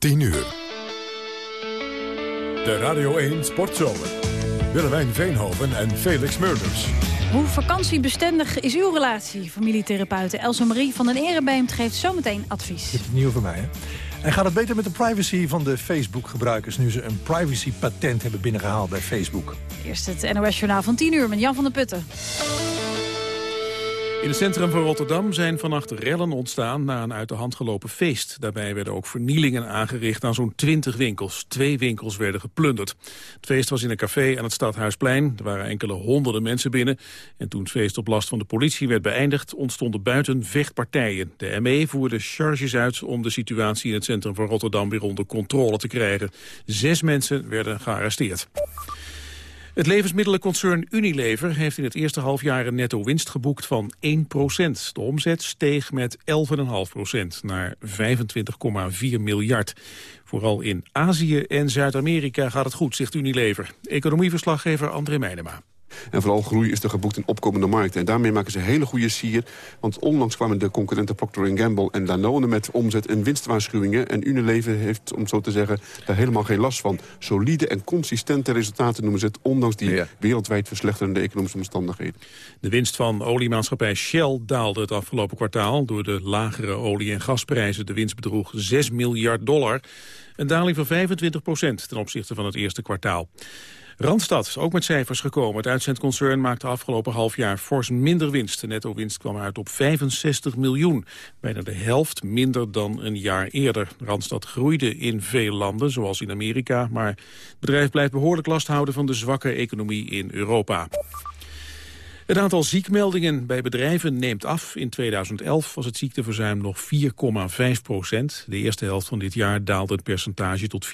10 uur. De Radio 1 Sportzomer. Willemijn Veenhoven en Felix Murders. Hoe vakantiebestendig is uw relatie? Familietherapeute Elsa Marie van den Erebeemt geeft zometeen advies. Dit is nieuw voor mij, hè? En gaat het beter met de privacy van de Facebook-gebruikers... nu ze een privacy-patent hebben binnengehaald bij Facebook? Eerst het NOS-journaal van 10 uur met Jan van der Putten. In het centrum van Rotterdam zijn vannacht rellen ontstaan na een uit de hand gelopen feest. Daarbij werden ook vernielingen aangericht aan zo'n 20 winkels. Twee winkels werden geplunderd. Het feest was in een café aan het Stadhuisplein. Er waren enkele honderden mensen binnen. En toen het feest op last van de politie werd beëindigd... ontstonden buiten vechtpartijen. De ME voerde charges uit om de situatie in het centrum van Rotterdam weer onder controle te krijgen. Zes mensen werden gearresteerd. Het levensmiddelenconcern Unilever heeft in het eerste halfjaar een netto winst geboekt van 1% De omzet steeg met 11,5% naar 25,4 miljard. Vooral in Azië en Zuid-Amerika gaat het goed, zegt Unilever. Economieverslaggever André Meijnema. En vooral groei is er geboekt in opkomende markten. En daarmee maken ze hele goede sier. Want onlangs kwamen de concurrenten Procter Gamble en Danone... met omzet- en winstwaarschuwingen. En Unilever heeft, om zo te zeggen, daar helemaal geen last van. Solide en consistente resultaten noemen ze het... ondanks die wereldwijd verslechterende economische omstandigheden. De winst van oliemaatschappij Shell daalde het afgelopen kwartaal... door de lagere olie- en gasprijzen. De winst bedroeg 6 miljard dollar. Een daling van 25 procent ten opzichte van het eerste kwartaal. Randstad is ook met cijfers gekomen. Het uitzendconcern maakte afgelopen half jaar fors minder winst. De netto-winst kwam uit op 65 miljoen. Bijna de helft minder dan een jaar eerder. Randstad groeide in veel landen, zoals in Amerika. Maar het bedrijf blijft behoorlijk last houden van de zwakke economie in Europa. Het aantal ziekmeldingen bij bedrijven neemt af. In 2011 was het ziekteverzuim nog 4,5 procent. De eerste helft van dit jaar daalde het percentage tot 4,3.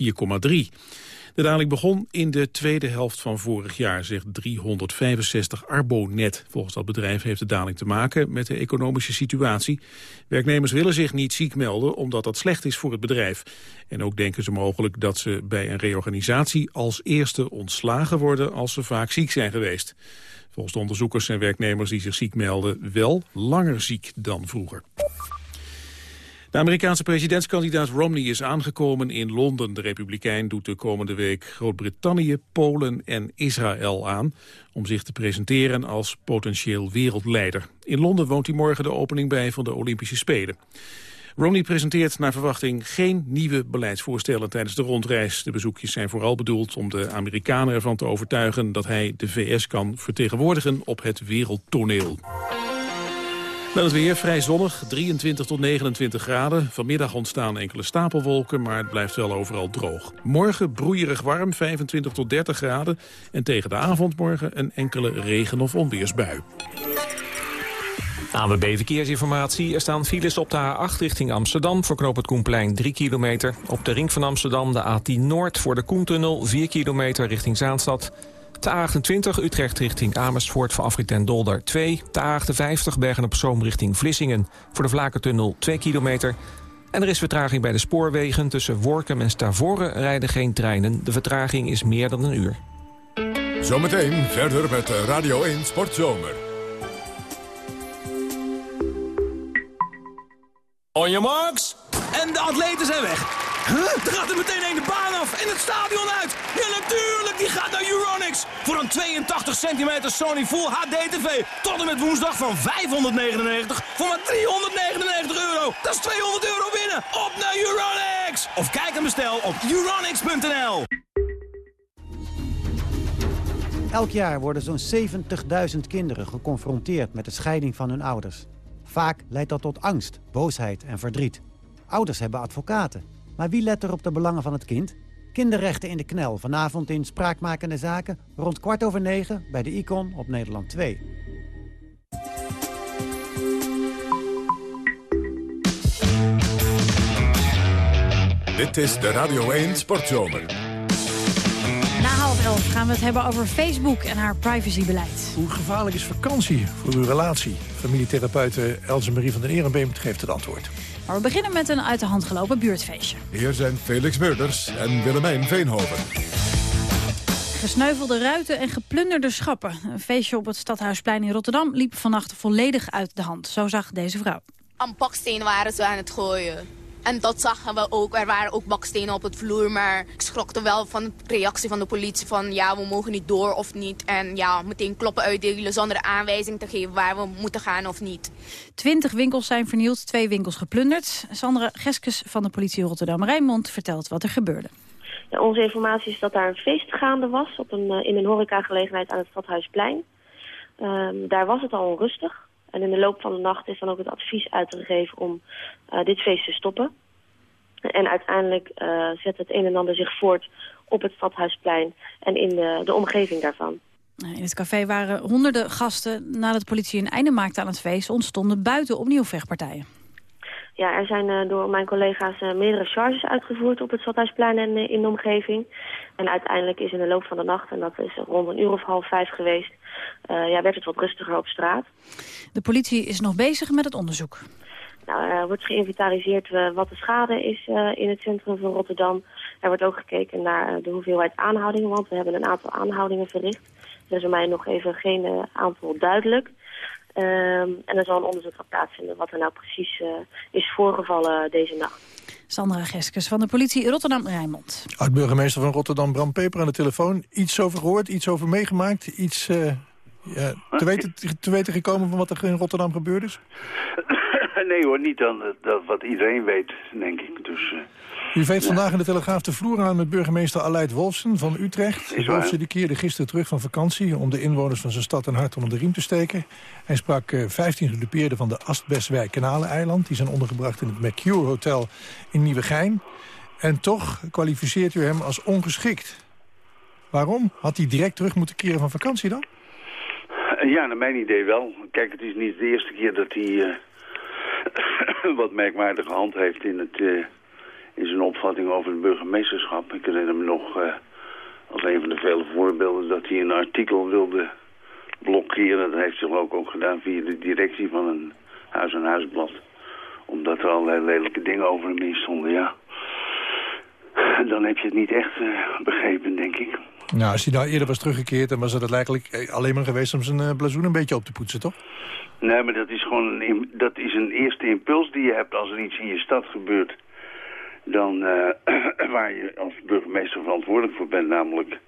De daling begon in de tweede helft van vorig jaar, zegt 365 Arbonet. Volgens dat bedrijf heeft de daling te maken met de economische situatie. Werknemers willen zich niet ziek melden omdat dat slecht is voor het bedrijf. En ook denken ze mogelijk dat ze bij een reorganisatie als eerste ontslagen worden als ze vaak ziek zijn geweest. Volgens de onderzoekers zijn werknemers die zich ziek melden wel langer ziek dan vroeger. De Amerikaanse presidentskandidaat Romney is aangekomen in Londen. De republikein doet de komende week Groot-Brittannië, Polen en Israël aan... om zich te presenteren als potentieel wereldleider. In Londen woont hij morgen de opening bij van de Olympische Spelen. Romney presenteert naar verwachting geen nieuwe beleidsvoorstellen tijdens de rondreis. De bezoekjes zijn vooral bedoeld om de Amerikanen ervan te overtuigen... dat hij de VS kan vertegenwoordigen op het wereldtoneel. Dan het weer vrij zonnig, 23 tot 29 graden. Vanmiddag ontstaan enkele stapelwolken, maar het blijft wel overal droog. Morgen broeierig warm, 25 tot 30 graden. En tegen de avond morgen een enkele regen- of onweersbui. ANWB Verkeersinformatie. Er staan files op de A8 richting Amsterdam... voor knoop het Koenplein 3 kilometer. Op de ring van Amsterdam de A10 Noord voor de Koentunnel 4 kilometer richting Zaanstad. De A28 Utrecht richting Amersfoort voor afrit en Dolder 2. De A58 Bergen op Zoom richting Vlissingen voor de Vlakentunnel 2 kilometer. En er is vertraging bij de spoorwegen. Tussen Workum en Stavoren rijden geen treinen. De vertraging is meer dan een uur. Zometeen verder met Radio 1 Sportzomer. On your marks. En de atleten zijn weg. Huh? Er gaat er meteen een de baan af en het stadion uit. Ja, natuurlijk, die gaat naar Euronics. Voor een 82 centimeter Sony Full HD TV. Tot en met woensdag van 599 voor maar 399 euro. Dat is 200 euro winnen. Op naar Euronics. Of kijk en bestel op euronics.nl. Elk jaar worden zo'n 70.000 kinderen geconfronteerd met de scheiding van hun ouders. Vaak leidt dat tot angst, boosheid en verdriet. Ouders hebben advocaten. Maar wie let er op de belangen van het kind? Kinderrechten in de knel, vanavond in Spraakmakende Zaken... rond kwart over negen bij de Icon op Nederland 2. Dit is de Radio 1 Sportzomer. Gaan we het hebben over Facebook en haar privacybeleid. Hoe gevaarlijk is vakantie voor uw relatie? Familietherapeute Elze Marie van den Ehrenbeem geeft het antwoord. Maar we beginnen met een uit de hand gelopen buurtfeestje. Hier zijn Felix Murders en Willemijn Veenhoven. Gesneuvelde ruiten en geplunderde schappen. Een feestje op het Stadhuisplein in Rotterdam liep vannacht volledig uit de hand. Zo zag deze vrouw. Aan baksteen waren ze aan het gooien. En dat zagen we ook. Er waren ook bakstenen op het vloer. Maar ik schrokte wel van de reactie van de politie. Van ja, we mogen niet door of niet. En ja, meteen kloppen uitdelen zonder aanwijzing te geven waar we moeten gaan of niet. Twintig winkels zijn vernield, twee winkels geplunderd. Sandra Geskes van de politie Rotterdam-Rijnmond vertelt wat er gebeurde. Ja, onze informatie is dat daar een feest gaande was op een, eh, in een horecagelegenheid aan het Stadhuisplein. Um, daar was het al onrustig. En in de loop van de nacht is dan ook het advies uitgegeven om dit feest te stoppen. En uiteindelijk uh, zet het een en ander zich voort op het Stadhuisplein en in de, de omgeving daarvan. In het café waren honderden gasten. Nadat de politie een einde maakte aan het feest... ontstonden buiten opnieuw vechtpartijen. Ja, er zijn uh, door mijn collega's uh, meerdere charges uitgevoerd op het Stadhuisplein en uh, in de omgeving. En uiteindelijk is in de loop van de nacht, en dat is rond een uur of half vijf geweest, ja, werd het wat rustiger op straat. De politie is nog bezig met het onderzoek. Nou, er wordt geïnventariseerd wat de schade is in het centrum van Rotterdam. Er wordt ook gekeken naar de hoeveelheid aanhoudingen, want we hebben een aantal aanhoudingen verricht. Er is voor mij nog even geen aantal duidelijk. Um, en er zal een onderzoek gaan plaatsvinden wat er nou precies uh, is voorgevallen deze nacht. Sandra Geskes van de politie Rotterdam-Rijnmond. Oud-burgemeester van Rotterdam, Bram Peper aan de telefoon. Iets over gehoord, iets over meegemaakt, iets uh, ja, te, weten, te weten gekomen van wat er in Rotterdam gebeurd is? Nee hoor, niet dan dat wat iedereen weet, denk ik. Dus, uh, u veegt vandaag in de Telegraaf de vloer aan met burgemeester Aleid Wolfsen van Utrecht. Wolfsen die keerde gisteren terug van vakantie om de inwoners van zijn stad een hart onder de riem te steken. Hij sprak uh, 15 gedupeerden van de Astbeswijk Kanaleneiland. Die zijn ondergebracht in het Mercure Hotel in Nieuwegein. En toch kwalificeert u hem als ongeschikt. Waarom? Had hij direct terug moeten keren van vakantie dan? Ja, naar mijn idee wel. Kijk, het is niet de eerste keer dat hij uh, wat merkwaardige hand heeft in het... Uh, in zijn opvatting over het burgemeesterschap. Ik herinner me nog uh, als een van de vele voorbeelden dat hij een artikel wilde blokkeren. Dat heeft hij ook, ook gedaan via de directie van een huis-en-huisblad. Omdat er allerlei lelijke dingen over hem in stonden, ja. Dan heb je het niet echt uh, begrepen, denk ik. Nou, als hij nou eerder was teruggekeerd, dan was het eigenlijk alleen maar geweest om zijn uh, blazoen een beetje op te poetsen, toch? Nee, maar dat is gewoon een, dat is een eerste impuls die je hebt als er iets in je stad gebeurt dan uh, waar je als burgemeester verantwoordelijk voor bent, namelijk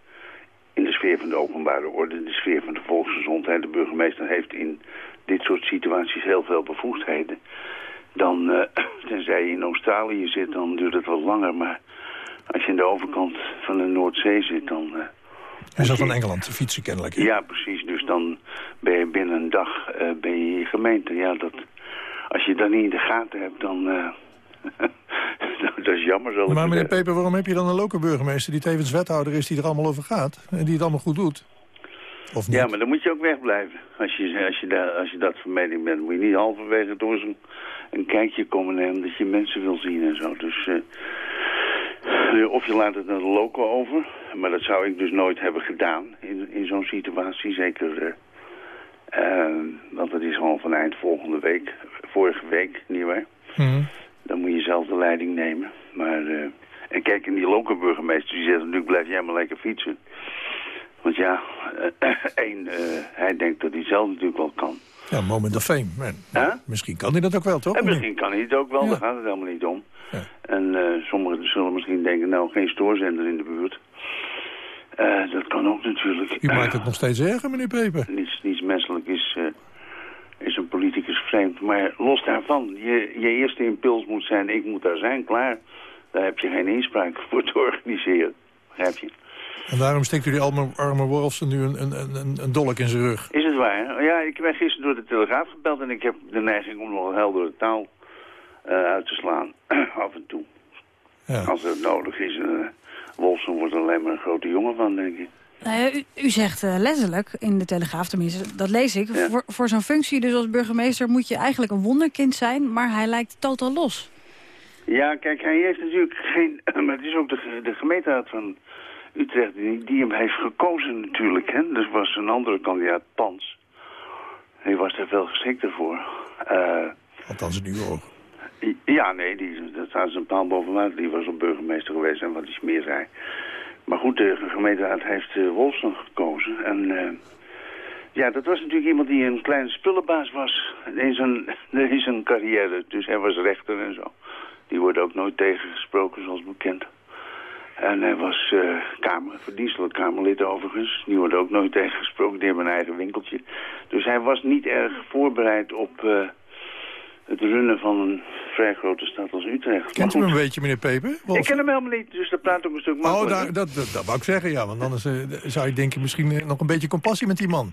in de sfeer van de openbare orde, de sfeer van de volksgezondheid. De burgemeester heeft in dit soort situaties heel veel bevoegdheden. Dan, tenzij je in Australië zit, dan duurt het wat langer. Maar als je in de overkant van de Noordzee zit, dan... Uh, Hij zat van Engeland, fietsen kennelijk. Ja, precies. Dus dan ben je binnen een dag uh, ben je, je gemeente. Ja, dat, als je dat niet in de gaten hebt, dan... dat is jammer, zal ik Maar meneer Peper, waarom heb je dan een lokale burgemeester... die tevens wethouder is, die er allemaal over gaat... en die het allemaal goed doet? Of niet? Ja, maar dan moet je ook wegblijven. Als je, als je, daar, als je dat van mening bent, moet je niet halverwege door zo'n een kijkje komen nemen... omdat je mensen wil zien en zo. Dus... Uh, of je laat het naar de loco over. Maar dat zou ik dus nooit hebben gedaan in, in zo'n situatie. Zeker, uh, uh, want het is gewoon van eind volgende week. Vorige week, nietwaar? Mm -hmm dan moet je zelf de leiding nemen. Maar, uh, en kijk, in die lokale burgemeester, die zegt natuurlijk, blijf jij maar lekker fietsen. Want ja, uh, één, uh, hij denkt dat hij zelf natuurlijk wel kan. Ja, moment of fame. Maar, huh? Misschien kan hij dat ook wel, toch? En misschien kan hij het ook wel, ja. daar gaat het helemaal niet om. En sommigen zullen misschien denken, nou, geen stoorzender in de buurt. dat kan ook natuurlijk. U maakt het nog steeds erger, meneer Peper. Niets, niets menselijk is is een politicus vreemd. Maar los daarvan, je, je eerste impuls moet zijn, ik moet daar zijn, klaar. Daar heb je geen inspraak voor te organiseren, begrijp je? En daarom steekt u die arme, arme Wolfsen nu een, een, een, een dolk in zijn rug. Is het waar? Ja, ik ben gisteren door de Telegraaf gebeld en ik heb de neiging om nog heldere taal uit te slaan. Af en toe. Ja. Als het nodig is. Uh, Wolfsen wordt er alleen maar een grote jongen van, denk ik. Nou ja, u, u, zegt uh, letterlijk in de Telegraaf, tenminste, dat lees ik... Ja. voor, voor zo'n functie dus als burgemeester moet je eigenlijk een wonderkind zijn... maar hij lijkt totaal los. Ja, kijk, hij heeft natuurlijk geen... Maar het is ook de, de gemeenteraad van Utrecht die, die hem heeft gekozen natuurlijk. Hè? Dus was een andere kandidaat, Pans. Hij was er veel geschikter voor. Uh, Althans in uw oog. Ja, nee, die, dat staat een paal boven. Die was al burgemeester geweest en wat iets meer zei. Maar goed, de gemeenteraad heeft uh, gekozen. En uh, ja, dat was natuurlijk iemand die een kleine spullenbaas was in zijn, in zijn carrière. Dus hij was rechter en zo. Die wordt ook nooit tegengesproken, zoals bekend. En hij was uh, kamer, verdienstelijk Kamerlid overigens. Die wordt ook nooit tegengesproken, die hebben een eigen winkeltje. Dus hij was niet erg voorbereid op het runnen van een vrij grote stad als Utrecht. Kent u hem een beetje, meneer Peper? Ik ken hem helemaal niet, dus dat praat ook een stuk makkelijker. Oh, daar, dat, dat, dat, wou ik zeggen, ja. Want anders uh, zou je denken misschien nog een beetje compassie met die man.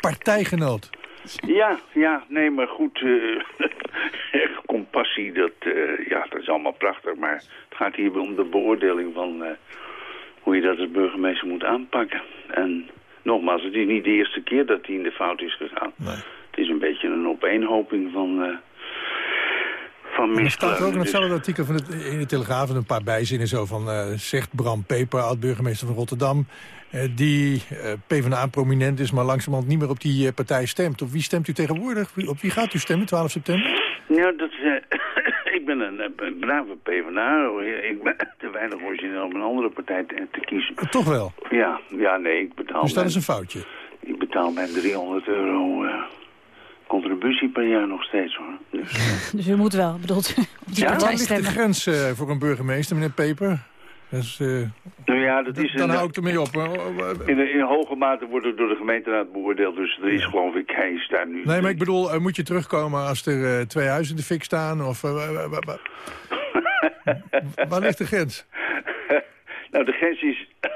Partijgenoot. Ja, ja, nee, maar goed, uh, compassie, dat, uh, ja, dat is allemaal prachtig. Maar het gaat hier om de beoordeling van uh, hoe je dat als burgemeester moet aanpakken. En nogmaals, het is niet de eerste keer dat hij in de fout is gegaan. Nee. Het is een beetje een opeenhoping van... Van er staat ook in hetzelfde dus- artikel van het, in de Telegraaf... een paar bijzinnen zo van... zegt Bram Peper, oud-burgemeester van Rotterdam... Uh, die uh, PvdA-prominent is, maar langzamerhand niet meer op die partij stemt. Op wie stemt u tegenwoordig? Op wie gaat u stemmen, 12 september? Nou, dat, ik ben een, een brave PvdA. Ik ben te weinig origineel om een andere partij te, te kiezen. toch wel? Ja, ja, nee, ik betaal... Dus dat is een foutje? Ik betaal mijn 300 euro contributie per jaar nog steeds, hoor. Dus, dus u moet wel, bedoelt u, op die ja, partij ligt de grens voor een burgemeester, meneer Peper? Dus, uh, nou ja, dat is dan hou ik ermee op. In, in hoge mate wordt het door de gemeenteraad beoordeeld. Dus er is ja. geloof ik, is daar nu... Nee, maar ik bedoel, uh, moet je terugkomen als er uh, twee huizen in de fik staan? Of, waar ligt de grens? nou, de grens is...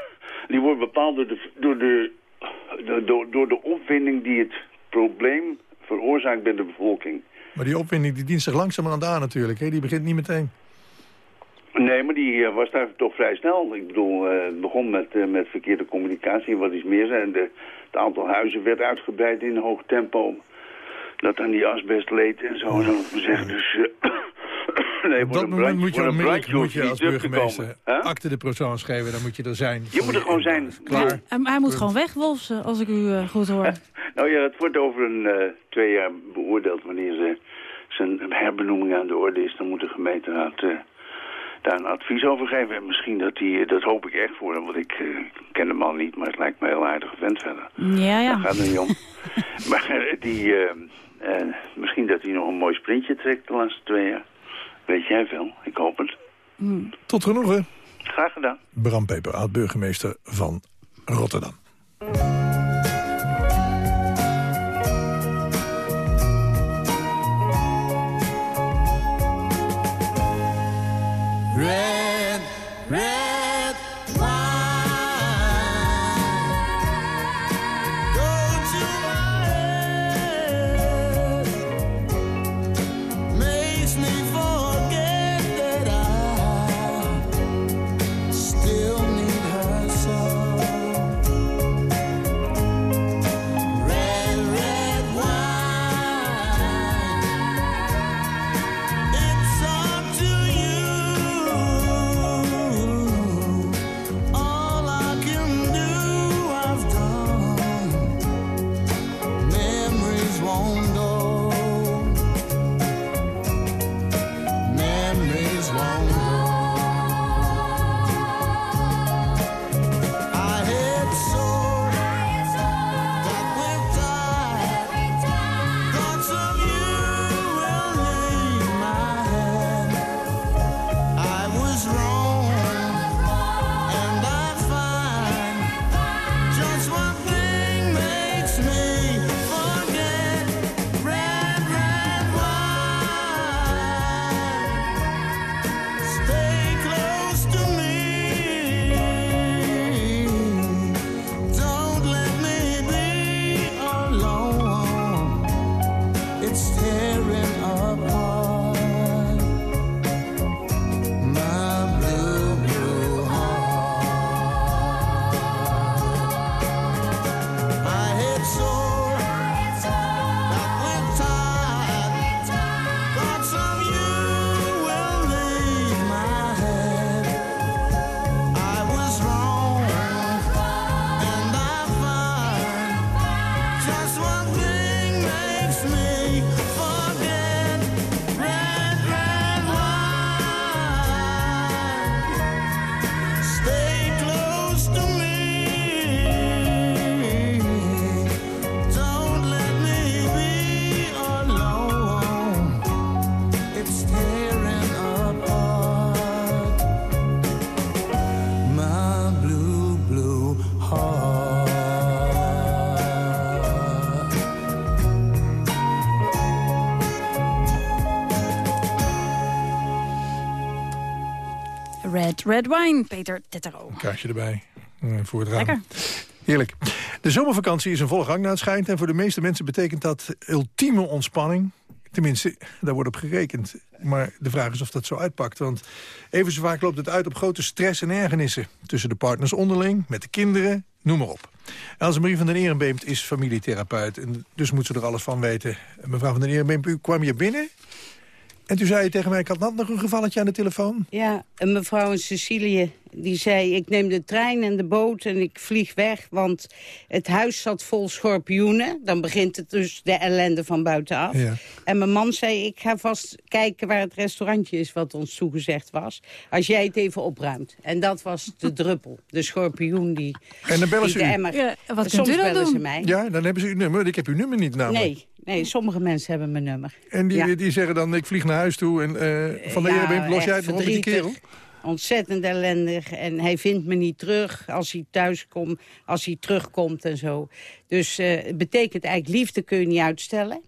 Die wordt bepaald door de, door de, door, door de opwinding die het probleem veroorzaakt bij de bevolking. Maar die opwinding die dient zich langzamerhand aan natuurlijk. Hè? Die begint niet meteen. Nee, maar die uh, was daar toch vrij snel. Ik bedoel, uh, het begon met, uh, met verkeerde communicatie en wat iets meer. En de, het aantal huizen werd uitgebreid in hoog tempo. Dat aan die asbest leed en zo, zo te zeggen. Dus, nee, Op dat moment brandje, moet je onmiddellijk moet je als burgemeester huh? acte de persoon schrijven. Dan moet je er zijn. Je moet er gewoon zijn. Klaar. Hij, hij moet gewoon weg, Wolfsen, als ik u goed hoor. nou ja, het wordt over een twee jaar beoordeeld wanneer ze zijn herbenoeming aan de orde is. Dan moet de gemeenteraad daar een advies over geven. En misschien dat hij, dat hoop ik echt voor hem, want ik uh, ken hem al niet, maar het lijkt me een heel aardige vent verder. Ja, ja. Daar gaat het niet om. maar die, uh, uh, misschien dat hij nog een mooi sprintje trekt de laatste twee jaar. Weet jij veel, ik hoop het. Mm. Tot genoegen. Graag gedaan. Bram Peper, oud-burgemeester van Rotterdam. Red, Red Wine, Peter Tettero. Een kaartje erbij. eh, Voor het raam. Lekker. Heerlijk. De zomervakantie is in volle gang naar het schijnt. En voor de meeste mensen betekent dat ultieme ontspanning. Tenminste, daar wordt op gerekend. Maar de vraag is of dat zo uitpakt. Want even zo vaak loopt het uit op grote stress en ergernissen. Tussen de partners onderling, met de kinderen, noem maar op. Elsemarie van den Ehrenbeemt is familietherapeut. En dus moet ze er alles van weten. Mevrouw van den Ehrenbeemt, u kwam hier binnen... En toen zei je tegen mij, ik had net nog een gevalletje aan de telefoon. Ja, een mevrouw in Sicilië die zei... ik neem de trein en de boot en ik vlieg weg... want het huis zat vol schorpioenen. Dan begint het dus de ellende van buitenaf. Ja. En mijn man zei, ik ga vast kijken waar het restaurantje is... wat ons toegezegd was, als jij het even opruimt. En dat was de druppel, de schorpioen die, En dan bellen ze de u. emmer... Ja, wat Soms kunt u dan bellen ze mij. Ja, dan hebben ze uw nummer. Ik heb uw nummer niet namelijk. Nee, nee, sommige mensen hebben mijn nummer. En die, Ja. die zeggen dan, ik vlieg naar huis toe en eh, van de Ja, Ehrenbeemt, los jij het met die kerel? Ontzettend ellendig. En hij vindt me niet terug als hij thuis komt, als hij terugkomt en zo. Dus eh, het betekent eigenlijk, liefde kun je niet uitstellen.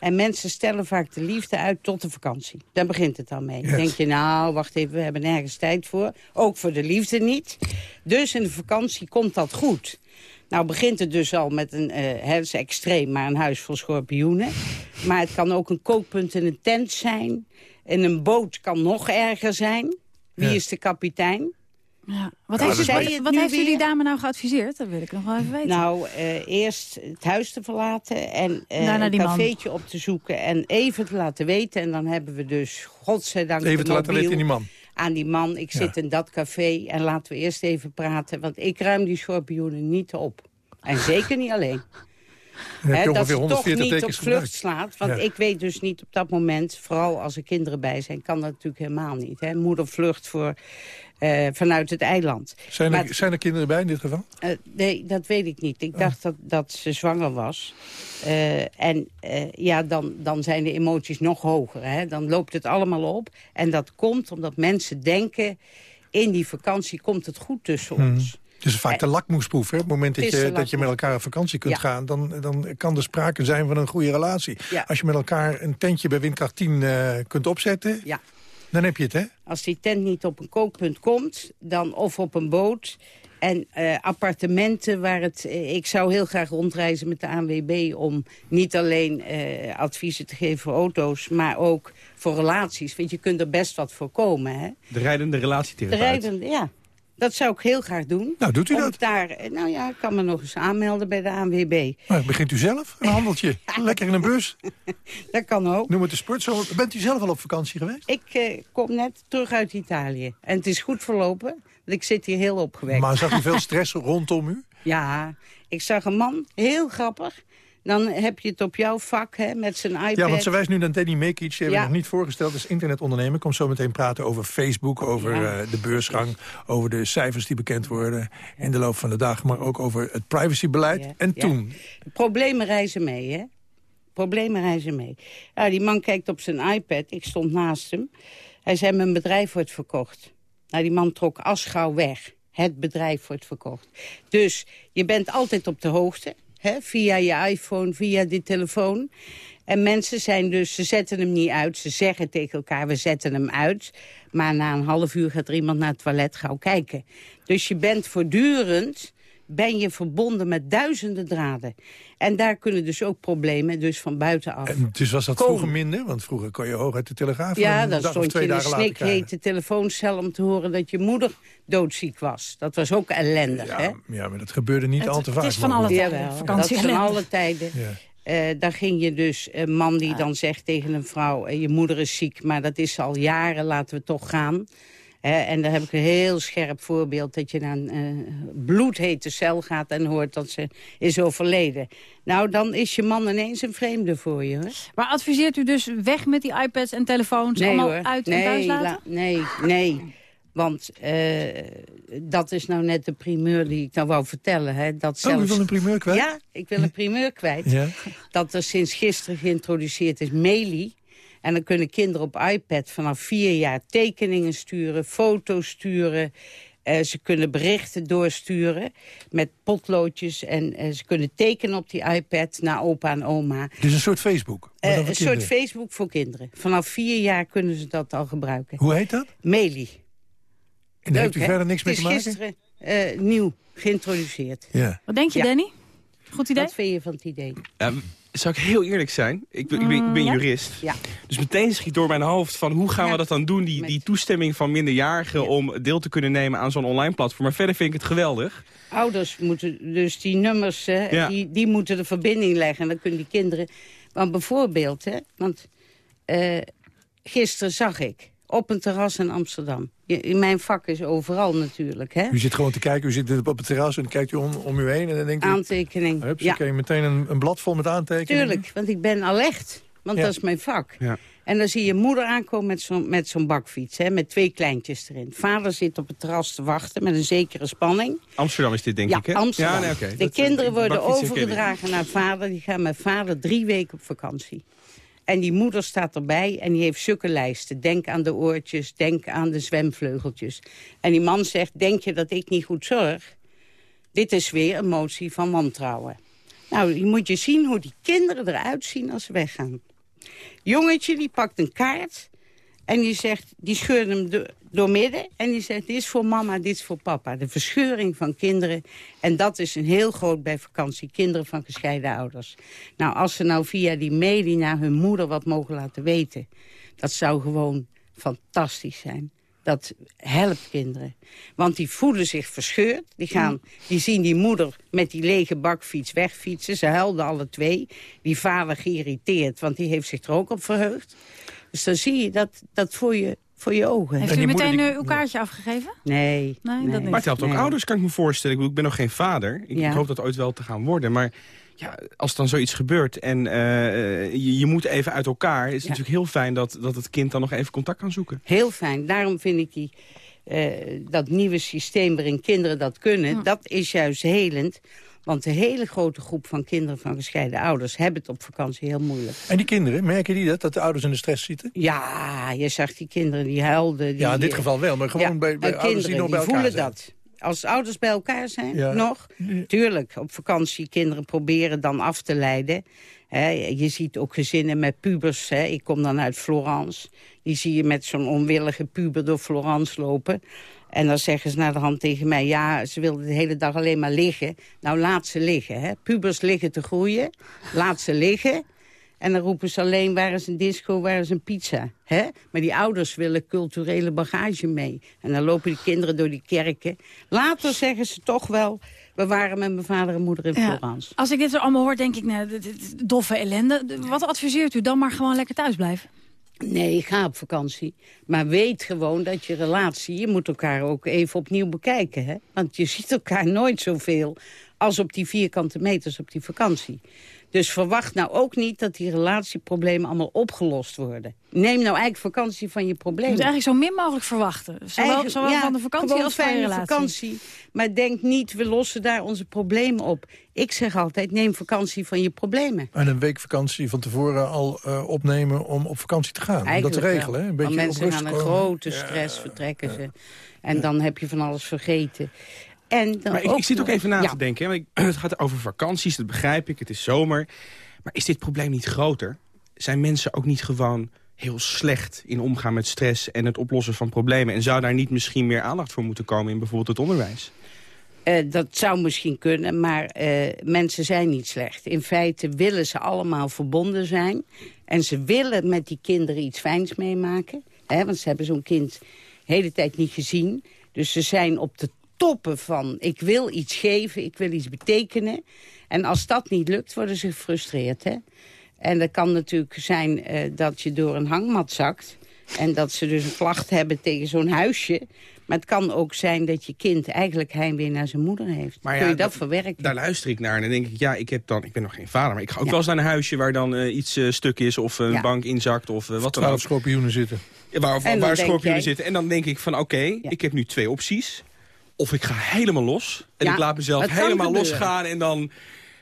En mensen stellen vaak de liefde uit tot de vakantie. Daar begint het dan mee. Yes. denk je, nou, wacht even, we hebben nergens tijd voor. Ook voor de liefde niet. Dus in de vakantie komt dat goed. Nou begint het dus al met een, eh het is extreem, maar een huis vol schorpioenen. Maar het kan ook een kookpunt in een tent zijn. En een boot kan nog erger zijn. Wie Ja. is de kapitein? Ja. Wat Ja, heeft, u- wat, heeft weer. dame nou geadviseerd? Dat wil ik nog wel even weten. Nou, eh, eerst het huis te verlaten en eh, Daarna een die man. cafeetje op te zoeken en even te laten weten. En dan hebben we dus, godzijdank, Even te laten weten in die man. Aan die man. Ik Ja. zit in dat café en laten we eerst even praten. Want ik ruim die schorpioenen niet op. En zeker niet alleen. Dat ze toch 140 niet op vlucht slaat. Want Ja. ik weet dus niet op dat moment, vooral als er kinderen bij zijn... kan dat natuurlijk helemaal niet. Hè? Moeder vlucht voor, eh, vanuit het eiland. Zijn Maar er, zijn er kinderen bij in dit geval? eh, nee, dat weet ik niet. Oh. Ik dacht dat, dat ze zwanger was. Eh, en ja, dan, dan zijn de emoties nog hoger. Hè? Dan loopt het allemaal op. En dat komt omdat mensen denken... in die vakantie komt het goed tussen Hmm. ons. Het is vaak de lakmoesproef. Hè? Op het moment dat je, dat je met elkaar op vakantie kunt Ja. gaan... Dan, dan kan er sprake zijn van een goede relatie. Ja. Als je met elkaar een tentje bij windkracht 10 eh, kunt opzetten... Ja. Dan heb je het, hè? Als die tent niet op een kookpunt komt, dan of op een boot... En eh, appartementen waar het... eh, ik zou heel graag rondreizen met de ANWB... om niet alleen eh, adviezen te geven voor auto's... maar ook voor relaties. Want je kunt er best wat voorkomen, hè? De rijdende De relatietherapeut. rijden, ja. Dat zou ik heel graag doen. Nou, doet u Om dat? Daar, eh, nou ja, ik kan me nog eens aanmelden bij de ANWB. Nou, begint u zelf een handeltje. Lekker in een bus. Dat kan ook. Noem het de sportzomer. Bent u zelf al op vakantie geweest? Ik eh, kom net terug uit Italië. En het is goed verlopen, want ik zit hier heel opgewekt. Maar zag u veel stress rondom u? Ja, ik zag een man, heel grappig. Dan heb je het op jouw vak, hè, met zijn iPad. Ja, want ze wijst nu naar Danny Mekic. Die hebben we nog niet voorgesteld. Dat is internetondernemer. Komt zo meteen praten over Facebook, over eh, de beursgang... over de cijfers die bekend worden in de loop van de dag... maar ook over het privacybeleid. En ja. toen? Problemen reizen mee, hè? Problemen reizen mee. Ja, die man kijkt op zijn iPad. Ik stond naast hem. Hij zei, mijn bedrijf wordt verkocht. Nou, die man trok aschgauw weg. Het bedrijf wordt verkocht. Dus je bent altijd op de hoogte. Hè? Via je iPhone, via die telefoon. En mensen zijn dus, ze zetten hem niet uit. Ze zeggen tegen elkaar, we zetten hem uit. Maar na een half uur gaat er iemand naar het toilet gauw kijken. Dus je bent voortdurend ben je verbonden met duizenden draden. En daar kunnen dus ook problemen dus van buitenaf. En dus was dat Komen. vroeger minder? Want vroeger kon je hooguit de telegraaf... Ja, dan stond je twee in een dagen later krijgen. snikhete telefooncel om te horen dat je moeder doodziek was. Dat was ook ellendig, hè? Ja, ja, maar dat gebeurde niet Het- al te het vaak. is van alle tijden. Jawel, vakantie dat is van alle tijden. Ja. Eh, daar ging je dus, een man die dan zegt tegen een vrouw... eh, je moeder is ziek, maar dat is al jaren, laten we toch gaan. En daar heb ik een heel scherp voorbeeld... dat je naar een eh, bloedhete cel gaat en hoort dat ze is overleden. Nou, dan is je man ineens een vreemde voor je, hoor. Maar adviseert u dus weg met die iPads en telefoons? allemaal hoor. uit nee, en thuis laten? la- nee, nee. Want eh, dat is nou net de primeur die ik nou wou vertellen. Hè, dat Oh, u zelfs... wil een primeur kwijt? Ja, ik wil een primeur kwijt. Ja. Dat er sinds gisteren geïntroduceerd is Meli. En dan kunnen kinderen op iPad vanaf vier jaar tekeningen sturen, foto's sturen. Eh, ze kunnen berichten doorsturen met potloodjes. En eh, ze kunnen tekenen op die iPad naar opa en oma. Dus een soort Facebook? maar Eh, dan voor een soort. Facebook voor kinderen. Vanaf vier jaar kunnen ze dat al gebruiken. Hoe heet dat? Meli. En daar heeft u verder niks mee Het te is maken? gisteren eh, nieuw geïntroduceerd. Ja. Wat denk je, Ja. Danny? Goed idee? Wat vind je van het idee? Ja, zou ik heel eerlijk zijn? Ik ben, ik ben, ik ben Mm, ja? jurist. Ja. Dus meteen schiet door mijn hoofd van hoe gaan Ja. we dat dan doen? Die, die toestemming van minderjarigen om deel te kunnen nemen aan zo'n online platform. Maar verder vind ik het geweldig. Ouders moeten dus die nummers, Ja. die, die moeten de verbinding leggen. En dan kunnen die kinderen... Want bijvoorbeeld, hè, want eh, gisteren zag ik op een terras in Amsterdam. Je- In mijn vak is overal natuurlijk, hè? U zit gewoon te kijken, u zit op het terras en dan kijkt u om, om u heen... en dan denkt u, Aantekening. hups, ja, dan je meteen een, een blad vol met aantekeningen. tuurlijk, want ik ben alert. Want Ja. dat is mijn vak. Ja. En dan zie je moeder aankomen met zo'n met zo'n bakfiets, hè, met twee kleintjes erin. Vader zit op het terras te wachten met een zekere spanning. Amsterdam is dit, denk ja, ik, hè? Amsterdam. Ja, nee, oké. De Dat, kinderen worden overgedragen naar vader. Die gaan met vader drie weken op vakantie. En die moeder staat erbij en die heeft zulke. Denk aan de oortjes, denk aan de zwemvleugeltjes. En die man zegt, denk je dat ik niet goed zorg? Dit is weer een motie van wantrouwen. Nou, je moet je zien hoe die kinderen eruit zien als ze weggaan. Jongetje die pakt een kaart en die zegt, die scheurt hem do- door midden en die zegt, dit is voor mama, dit is voor papa. De verscheuring van kinderen. En dat is een heel groot bij vakantie. Kinderen van gescheiden ouders. Nou, als ze nou via die media naar hun moeder wat mogen laten weten. Dat zou gewoon fantastisch zijn. Dat helpt kinderen. Want die voelen zich verscheurd. Die, gaan, die zien die moeder met die lege bakfiets wegfietsen. Ze huilden alle twee. Die vader geïrriteerd, want die heeft zich er ook op verheugd. Dus dan zie je dat, dat voor, je, voor je ogen. Heeft u meteen eh, uw kaartje afgegeven? Nee. Nee, dat niet. Maar het helpt ook Nee. ouders, kan ik me voorstellen. Ik, bedoel, ik ben nog geen vader. Ik, Ja. ik hoop dat ooit wel te gaan worden. Maar ja, als dan zoiets gebeurt en eh, je, je moet even uit elkaar... is het Ja. natuurlijk heel fijn dat, dat het kind dan nog even contact kan zoeken. Heel fijn. Daarom vind ik die, eh, dat nieuwe systeem waarin kinderen dat kunnen... dat is juist helend. Want de hele grote groep van kinderen van gescheiden ouders... hebben het op vakantie heel moeilijk. En die kinderen, merken die dat, dat de ouders in de stress zitten? Ja, je zag die kinderen die huilden. Die, Ja, in dit geval wel, maar gewoon bij- ouders die nog bij elkaar voelen zijn. dat. Als ouders bij elkaar zijn, Ja. nog, tuurlijk, op vakantie, kinderen proberen dan af te leiden. Je ziet ook gezinnen met pubers. Ik kom dan uit Florence. Die zie je met zo'n onwillige puber door Florence lopen. En dan zeggen ze naar de hand tegen mij... ja, ze wilden de hele dag alleen maar liggen. Nou, laat ze liggen. Hè. Pubers liggen te groeien. Laat ze liggen. En dan roepen ze alleen, waar is een disco, waar is een pizza? Hè? Maar die ouders willen culturele bagage mee. En dan lopen die kinderen door die kerken. Later zeggen ze toch wel, we waren met mijn vader en moeder in Ja. Florence. Als ik dit allemaal hoor, denk ik, nou, dit- dit- doffe ellende. Wat adviseert u dan maar gewoon lekker thuis blijven? Nee, ga op vakantie. Maar weet gewoon dat je relatie... je moet elkaar ook even opnieuw bekijken. Hè? Want je ziet elkaar nooit zoveel als op die vierkante meters op die vakantie. Dus verwacht nou ook niet dat die relatieproblemen allemaal opgelost worden. Neem nou eigenlijk vakantie van je Je problemen. moet eigenlijk zo min mogelijk verwachten. Zowel, Eigen- zowel ja, van de vakantie als van je relatie. vakantie. Maar denk niet, we lossen daar onze problemen op. Ik zeg altijd, neem vakantie van je problemen. En een week vakantie van tevoren al eh, opnemen om op vakantie te gaan. Om dat te Eigenlijk regelen. Hè? Een Want beetje op mensen rust gaan een grote stress, vertrekken ze. En dan heb je van alles vergeten. En dan Maar ik, ik zit ook even na Ja. te denken. Hè? want ik- Het gaat over vakanties, dat begrijp ik. Het is zomer. Maar is dit probleem niet groter? Zijn mensen ook niet gewoon heel slecht in omgaan met stress... en het oplossen van problemen? En zou daar niet misschien meer aandacht voor moeten komen... in bijvoorbeeld het onderwijs? Eh, dat zou misschien kunnen, maar eh, mensen zijn niet slecht. In feite willen ze allemaal verbonden zijn. En ze willen met die kinderen iets fijns meemaken. Hè, want ze hebben zo'n kind de hele tijd niet gezien. Dus ze zijn op de toppen van... ik wil iets geven, ik wil iets betekenen. En als dat niet lukt, worden ze gefrustreerd. Hè? En dat kan natuurlijk zijn eh, dat je door een hangmat zakt... en dat ze dus een klacht hebben tegen zo'n huisje... Maar het kan ook zijn dat je kind eigenlijk heimwee naar zijn moeder heeft. Maar Kun ja, je dat dat- verwerken? Daar luister ik naar en dan denk ik... ja, ik, heb dan, ik ben nog geen vader, maar ik ga ook Ja. wel eens naar een huisje... waar dan eh, iets eh, stuk is of een Ja. bank inzakt of wat dan ook. Schorpioenen zitten. Ja, waar schorpioenen jij- zitten. En dan denk ik van oké, ik heb nu twee opties. Of ik ga helemaal los. En Ja, ik laat mezelf helemaal losgaan. En dan...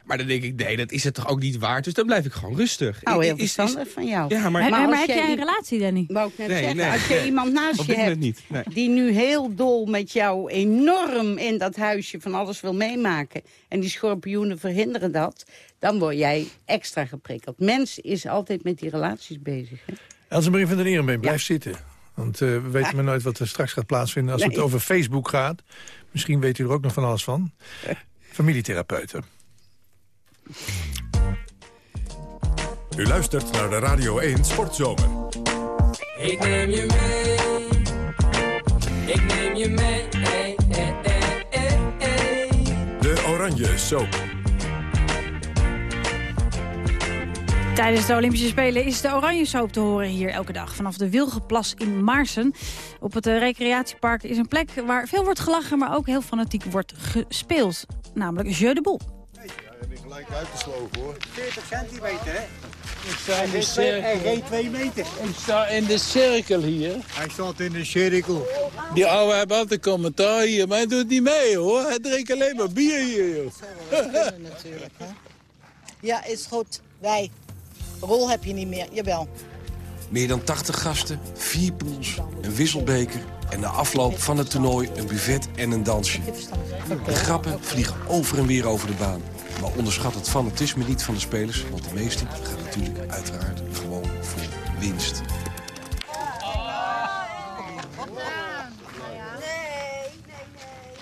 Maar dan denk ik, nee, dat is het toch ook niet waard. Dus dan blijf ik gewoon rustig. Nou, heel Is- is- verstandig van jou. Ja, maar- Maar, heb jij een relatie, Danny? Wou ik net Nee, zeggen, nee, als je nee. iemand naast Op je hebt... niet, nee. die nu heel dol met jou enorm in dat huisje van alles wil meemaken... en die schorpioenen verhinderen dat... dan word jij extra geprikkeld. Mens is altijd met die relaties bezig. Hè? Elsemarie van der Nierenbeen, blijf zitten. Want eh, we weten maar nooit wat er straks gaat plaatsvinden als het over Facebook gaat. Misschien weet u er ook nog van alles van. Familietherapeuten. U luistert naar de Radio 1 Sportzomer. Ik neem je mee. Ik neem je mee. Hey, hey, hey, hey, hey. De Oranje Soap. Tijdens de Olympische Spelen is de oranje soap te horen hier elke dag. Vanaf de Wilgenplas in Maarsen. Op het eh, recreatiepark is een plek waar veel wordt gelachen... maar ook heel fanatiek wordt gespeeld. Namelijk Jeu de Boel. Gelijk uitgesloten hoor. 40 centimeter, hè? Ik sta in de cirkel. En geen 2 meter. Ik sta in de cirkel hier. Hij staat in de cirkel. Die ouwe heeft altijd commentaar hier, maar hij doet niet mee hoor. Hij drinkt alleen maar bier hier joh. natuurlijk, hè? Ja, is goed. Wij. Rol heb je niet meer. Jawel. Meer dan 80 gasten, vier pools, een wisselbeker... en na afloop van het toernooi een buffet en een dansje. De grappen vliegen over en weer over de baan. Maar onderschat het fanatisme niet van de spelers... want de meeste gaan natuurlijk uiteraard gewoon voor winst.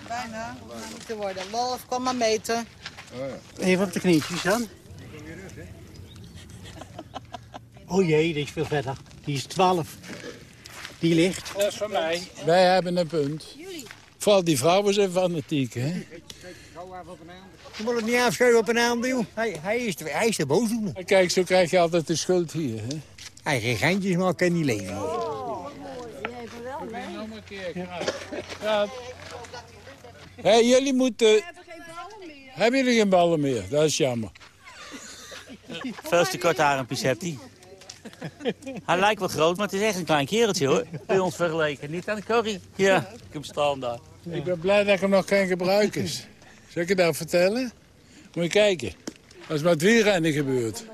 Bijna. Niet te worden. Wolf, kom maar meten. Even op de knietjes dan. Oh jee, die is veel verder. Die is 12. Die ligt. Dat is van mij. Wij hebben een punt. Vooral die vrouwen zijn fanatiek hè. Je moet het niet afschuiven op een aandeel. Hij, hij, is, de- hij is de boosdoener. Kijk, zo krijg je altijd de schuld hier hè. Hij geen geintjes, maar kan niet leven. Ja. Hé, jullie moeten... Hebben jullie geen ballen meer? Dat is jammer. Veel te kort haar en Picetti. Hij lijkt wel groot, maar het is echt een klein kereltje hoor. Bij ons vergeleken. Niet aan de Corrie. Ja, ik heb staan daar. Ik ben blij dat ik hem nog kan gebruiken. Zal ik je dat vertellen? Moet je kijken. Dat is met wielrennen gebeurd.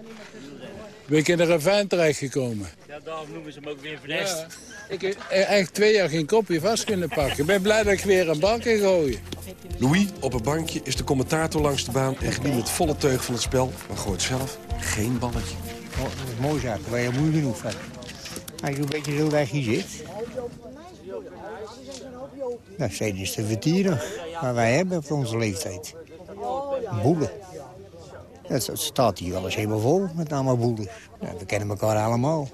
Ben ik in de ravijn terechtgekomen. Ja, daarom noemen ze hem ook weer Vernest. Ik heb e- echt twee jaar geen kopje vast kunnen pakken. Ik ben blij dat ik weer een bal kan gooien. Louis op een bankje is de commentator langs de baan... en geniet met volle teug van het spel, maar gooit zelf geen balletje. Oh, dat is mooi zaak, waar je moeilijk genoeg van. Als je een beetje zo weg hier zit. Dat zijn dus de vertieren waar wij hebben op onze leeftijd. Boelen. Dat dat staat hier wel eens helemaal vol met allemaal boelen. Ja, we kennen elkaar allemaal.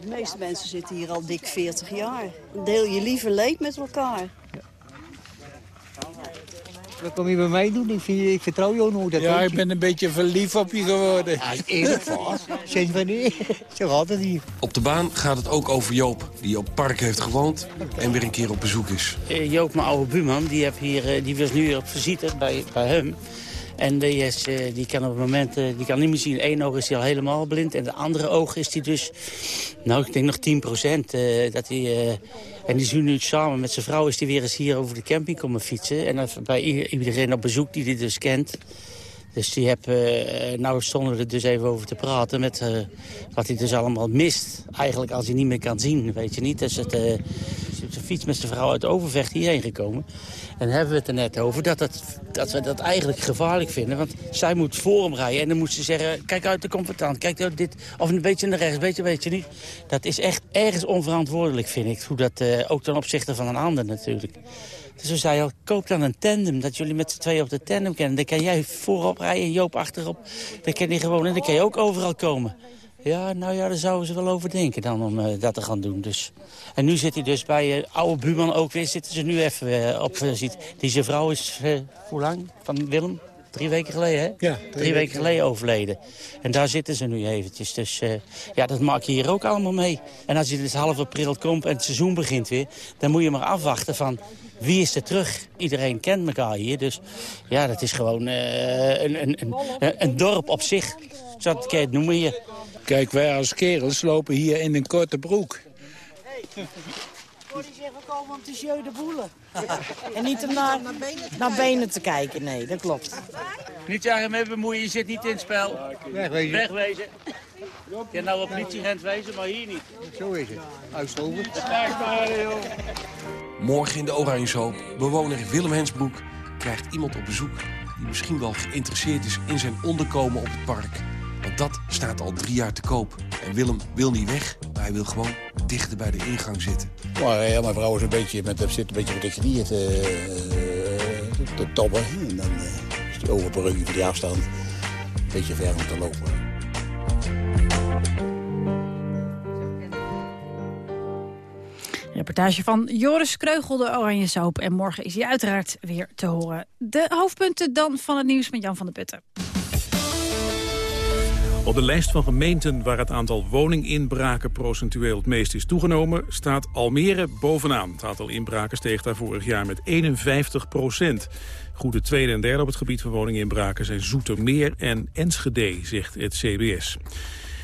De meeste mensen zitten hier al dik 40 jaar. Deel je liever leed met elkaar. Wat kom je bij mij doen? Ik, vind, je- ik vertrouw jou nooit. dat Ja, ik ben een beetje verliefd op je geworden. Ja, eerlijk waar. Sinds wanneer? Zo gaat het hier. Op de baan gaat het ook over Joop, die op het park heeft gewoond... en weer een keer op bezoek is. Eh, Joop, mijn oude buurman, die, heb hier, eh, die was nu op visite bij, bij hem. En die, is, eh, die kan op het moment eh, die kan niet meer zien. Eén oog is hij al helemaal blind. En de andere oog is hij dus, nou, ik denk nog 10 procent. dat hij, eh, en die is nu samen met zijn vrouw is hij weer eens hier over de camping komen fietsen. En bij iedereen op bezoek die hij dus kent. Dus die heb, eh, nou stonden we er dus even over te praten met eh, wat hij dus allemaal mist. Eigenlijk als hij niet meer kan zien, weet je niet. Dus het, eh, fiets met zijn vrouw uit Overvecht hierheen gekomen. En hebben we het er net over dat, het, dat we dat eigenlijk gevaarlijk vinden. Want zij moet voor hem rijden en dan moet ze zeggen... kijk uit, de aan, kijk dit, of een beetje naar rechts, beetje, weet je niet. Dat is echt ergens onverantwoordelijk, vind ik. Hoe dat, eh, ook ten opzichte van een ander natuurlijk. Dus we zei al, koop dan een tandem, dat jullie met z'n tweeën op de tandem kennen. Dan kan jij voorop rijden en Joop achterop. Dan kan hij gewoon en dan kan je ook overal komen. Ja, nou ja, daar zouden ze wel over denken dan om eh, dat te gaan doen. Dus. En nu zit hij dus bij uh, oude buurman ook weer, zitten ze nu even uh, op ziet. Die zijn vrouw is, hoe lang, van Willem? Drie weken geleden, hè? Ja, drie, drie weken geleden overleden. En daar zitten ze nu eventjes. Dus ja, dat maak je hier ook allemaal mee. En als je dus half april komt en het seizoen begint weer... dan moet je maar afwachten van wie is er terug? Iedereen kent elkaar hier. Dus ja, dat is gewoon een, een, een, een, dorp op zich. Zo kan je het noemen hier. Kijk, wij als kerels lopen hier in een korte broek. Hoor die zeggen komen om te jeu de boelen. en niet om naar, naar, benen, te naar benen te kijken, nee, dat klopt. Niet zeggen met bemoeien, je zit niet in het spel. Wegwezen. Wegwezen. Je kan nou op politieagent wezen, maar hier niet. Zo is het. Uitstoven. Morgen in de Oranjehoop, bewoner Willem Hensbroek krijgt iemand op bezoek... die misschien wel geïnteresseerd is in zijn onderkomen op het park. Want dat staat al drie jaar te koop. En Willem wil niet weg, maar hij wil gewoon dichter bij de ingang zitten. Maar ja, mijn vrouw is een beetje met, zit een beetje met de knieën te, uh, te tobben. En dan is die over op een die afstand een beetje ver om te lopen. Reportage van Joris Kreugel, de Oranje Soap. En morgen is hij uiteraard weer te horen. De hoofdpunten dan van het nieuws met Jan van der Putten. Op de lijst van gemeenten waar het aantal woninginbraken procentueel het meest is toegenomen, staat Almere bovenaan. Het aantal inbraken steeg daar vorig jaar met 51 procent. Goede tweede en derde op het gebied van woninginbraken zijn Zoetermeer en Enschede, zegt het CBS.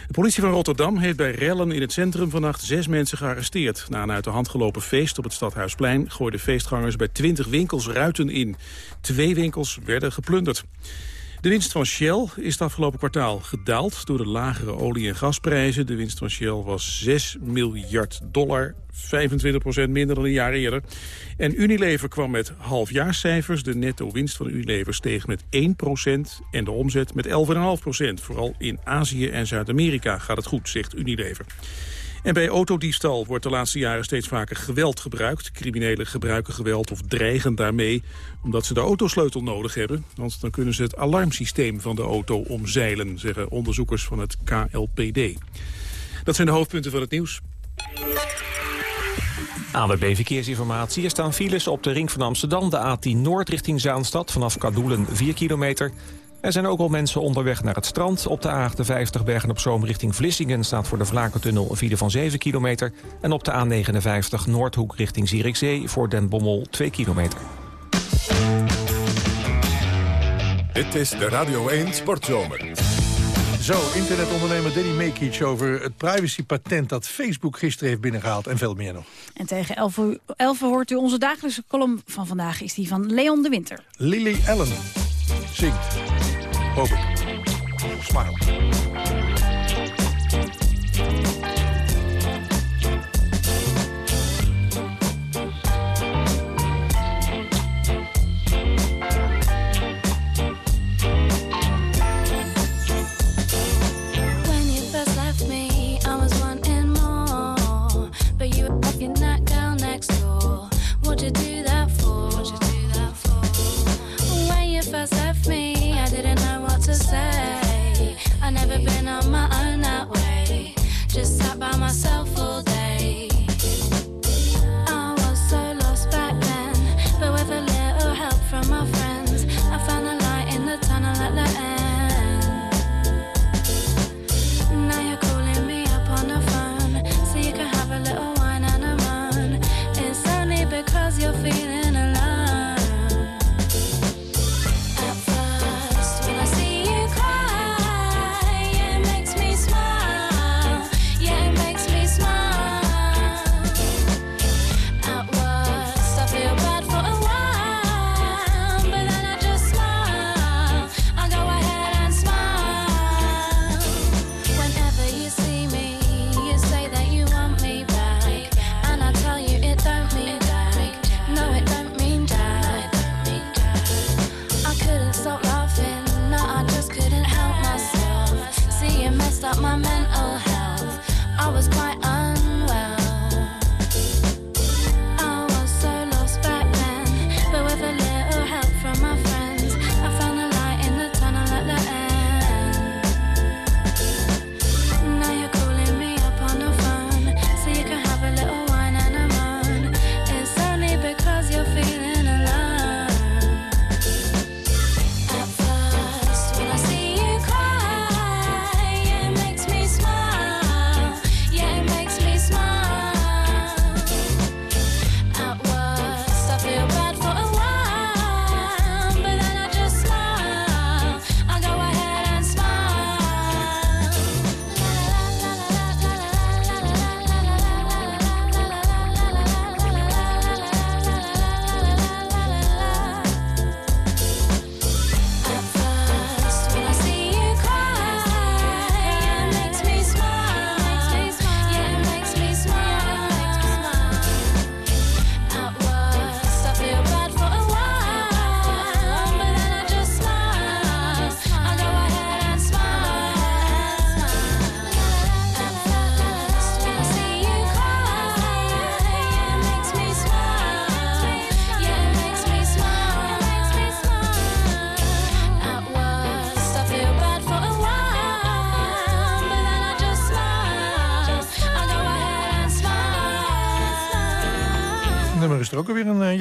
De politie van Rotterdam heeft bij rellen in het centrum vannacht zes mensen gearresteerd. Na een uit de hand gelopen feest op het Stadhuisplein gooiden feestgangers bij twintig winkels ruiten in. Twee winkels werden geplunderd. De winst van Shell is het afgelopen kwartaal gedaald door de lagere olie- en gasprijzen. De winst van Shell was 6 miljard dollar, 25% minder dan een jaar eerder. En Unilever kwam met halfjaarscijfers. De netto winst van Unilever steeg met 1% en de omzet met 11,5% Vooral in Azië en Zuid-Amerika gaat het goed, zegt Unilever. En bij autodiefstal wordt de laatste jaren steeds vaker geweld gebruikt. Criminelen gebruiken geweld of dreigen daarmee omdat ze de autosleutel nodig hebben. Want dan kunnen ze het alarmsysteem van de auto omzeilen, zeggen onderzoekers van het KLPD. Dat zijn de hoofdpunten van het nieuws. AWB Verkeersinformatie. Er staan files op de ring van Amsterdam, de A10 Noord richting Zaanstad... vanaf Kadoelen 4 kilometer. Er zijn ook al mensen onderweg naar het strand. Op de A58 Bergen-op-Zoom richting Vlissingen... staat voor de Vlakentunnel een file van 7 kilometer. En op de A59 Noordhoek richting Zierikzee... voor Den Bommel 2 kilometer. Dit is de Radio 1 Sportzomer. Zo, internetondernemer Danny Mekic over het privacypatent dat Facebook gisteren heeft binnengehaald en veel meer nog. En tegen 11 uur, 11 hoort u onze dagelijkse column van vandaag, is die van Leon de Winter. Lily Allen zingt. Hoop ik. Smile. by myself all day.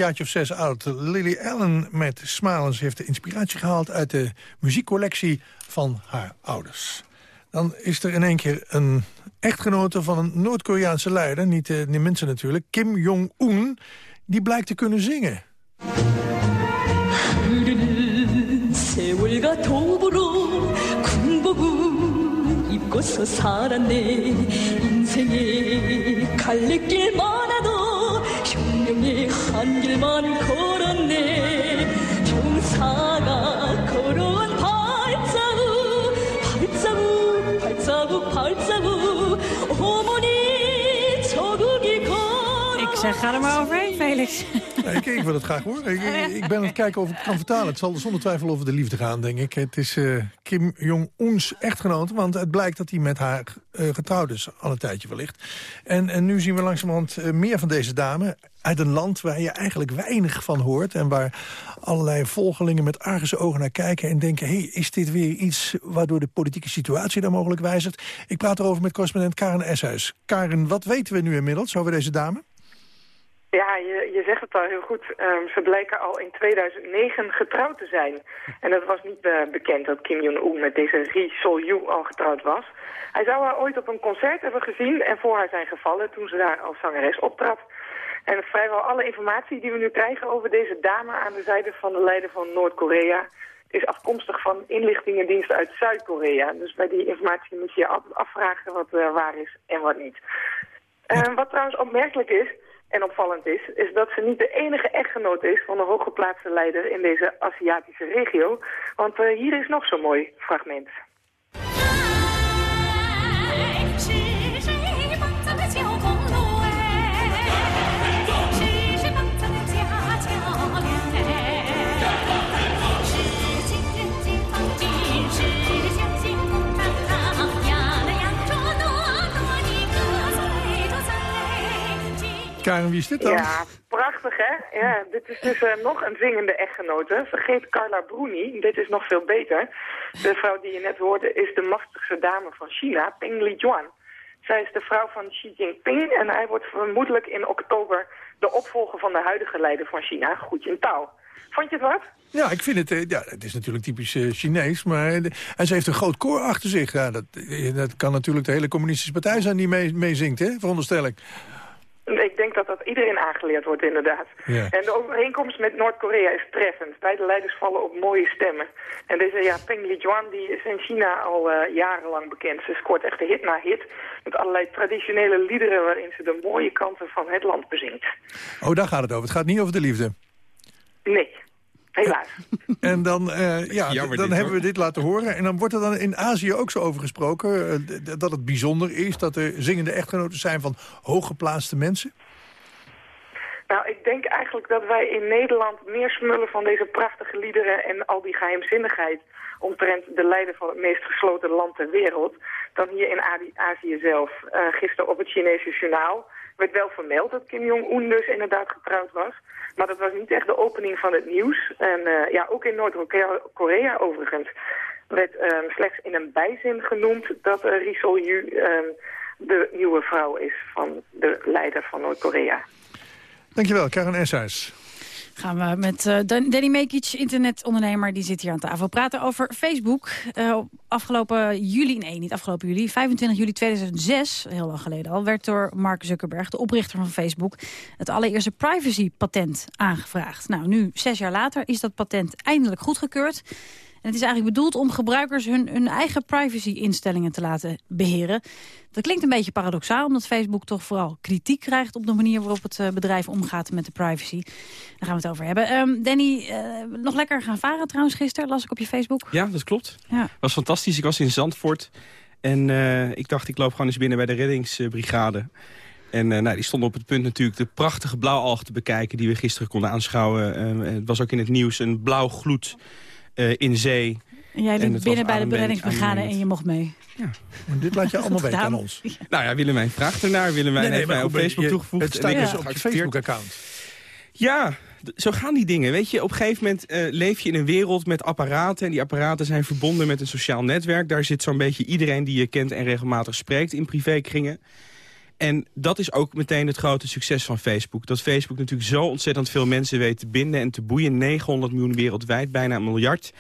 jaartje of zes oud. Lily Allen met Smalens heeft de inspiratie gehaald... uit de muziekcollectie van haar ouders. Dan is er in één keer een echtgenote van een Noord-Koreaanse leider... niet de uh, mensen natuurlijk, Kim Jong-un... die blijkt te kunnen zingen. 세월과 도보로 군복을 입고서 살았네 인생의 갈래길 많아도 혁명의 한 길만 걸었네. 형사 zeg, ga er maar overheen, Felix. Ja, ik, ik wil het graag horen. Ik, ik, ben aan het kijken of ik het kan vertalen. Het zal zonder twijfel over de liefde gaan, denk ik. Het is uh, Kim Jong-uns echtgenote, want het blijkt dat hij met haar uh, getrouwd is. Al een tijdje wellicht. En, en nu zien we langzamerhand uh, meer van deze dame uit een land waar je eigenlijk weinig van hoort... en waar allerlei volgelingen met argse ogen naar kijken... en denken, hey, is dit weer iets waardoor de politieke situatie daar mogelijk wijzigt? Ik praat erover met correspondent Karen Eshuis. Karen, wat weten we nu inmiddels over deze dame? Ja, je, je zegt het al heel goed. Um, ze blijken al in 2009 getrouwd te zijn. En dat was niet uh, bekend dat Kim Jong-un met deze Ri Sol-yu al getrouwd was. Hij zou haar ooit op een concert hebben gezien en voor haar zijn gevallen toen ze daar als zangeres optrad. En vrijwel alle informatie die we nu krijgen over deze dame aan de zijde van de leider van Noord-Korea is afkomstig van inlichtingendiensten uit Zuid-Korea. Dus bij die informatie moet je je afvragen wat uh, waar is en wat niet. Uh, wat trouwens opmerkelijk is, en opvallend is, is dat ze niet de enige echtgenoot is van een hooggeplaatste leider in deze Aziatische regio. Want uh, hier is nog zo'n mooi fragment. Karen, wie is dit dan? Ja, prachtig hè? Ja, dit is dus uh, nog een zingende echtgenote. Vergeet Carla Bruni, dit is nog veel beter. De vrouw die je net hoorde is de machtigste dame van China, Peng Lijuan. Zij is de vrouw van Xi Jinping en hij wordt vermoedelijk in oktober de opvolger van de huidige leider van China, Hu Jintao. Vond je het wat? Ja, ik vind het, ja, het is natuurlijk typisch uh, Chinees, maar en ze heeft een groot koor achter zich. Ja, dat, dat kan natuurlijk de hele communistische partij zijn die mee, meezingt, hè, veronderstel ik. Ik denk dat dat iedereen aangeleerd wordt, inderdaad. Ja. En de overeenkomst met Noord-Korea is treffend. Beide leiders vallen op mooie stemmen. En deze ja, Peng Lijuan die is in China al uh, jarenlang bekend. Ze scoort echt hit na hit met allerlei traditionele liederen... waarin ze de mooie kanten van het land bezingt. Oh, daar gaat het over. Het gaat niet over de liefde. Nee. Helaas. En dan, uh, ja, Jammer dan dit, hebben we dit laten horen. En dan wordt er dan in Azië ook zo over gesproken... uh, dat het bijzonder is dat er zingende echtgenoten zijn van hooggeplaatste mensen? Nou, ik denk eigenlijk dat wij in Nederland meer smullen van deze prachtige liederen... en al die geheimzinnigheid omtrent de leider van het meest gesloten land ter wereld... dan hier in Azië zelf. Uh, gisteren op het Chinese journaal werd wel vermeld dat Kim Jong-un dus inderdaad getrouwd was... Maar dat was niet echt de opening van het nieuws. En uh, ja, ook in Noord-Korea overigens werd um, slechts in een bijzin genoemd dat uh, Ri Sol-yu um, de nieuwe vrouw is van de leider van Noord-Korea. Dankjewel, Karen Eshuis. Gaan we met uh, Danny Mekic, internetondernemer, die zit hier aan tafel. Praten over Facebook. Uh, afgelopen juli, nee niet afgelopen juli, 25 juli 2006, heel lang geleden al, werd door Mark Zuckerberg, de oprichter van Facebook, het allereerste privacy-patent aangevraagd. Nou, nu, zes jaar later, is dat patent eindelijk goedgekeurd. En het is eigenlijk bedoeld om gebruikers hun, hun eigen privacy-instellingen te laten beheren. Dat klinkt een beetje paradoxaal, omdat Facebook toch vooral kritiek krijgt... op de manier waarop het uh, bedrijf omgaat met de privacy. Daar gaan we het over hebben. Um, Danny, uh, nog lekker gaan varen trouwens gisteren, las ik op je Facebook. Ja, dat klopt. Ja. was fantastisch. Ik was in Zandvoort en uh, ik dacht ik loop gewoon eens binnen bij de reddingsbrigade. En uh, nou, die stonden op het punt natuurlijk de prachtige blauwalg te bekijken... die we gisteren konden aanschouwen. Uh, het was ook in het nieuws een blauw gloed uh, in zee. En jij liep binnen bij de reddingsbrigade en je mocht mee. Ja. En dit laat je allemaal weten aan ons. Ja. Nou ja, Willemijn vraagt ernaar. Willemijn nee, nee, heeft mij op Facebook je, toegevoegd. Het staat en dus op je. Facebook-account. Ja, zo gaan die dingen. Weet je, op een gegeven moment uh, leef je in een wereld met apparaten. En die apparaten zijn verbonden met een sociaal netwerk. Daar zit zo'n beetje iedereen die je kent en regelmatig spreekt in privékringen. En dat is ook meteen het grote succes van Facebook. Dat Facebook natuurlijk zo ontzettend veel mensen weet te binden en te boeien. 900 miljoen wereldwijd, bijna een miljard.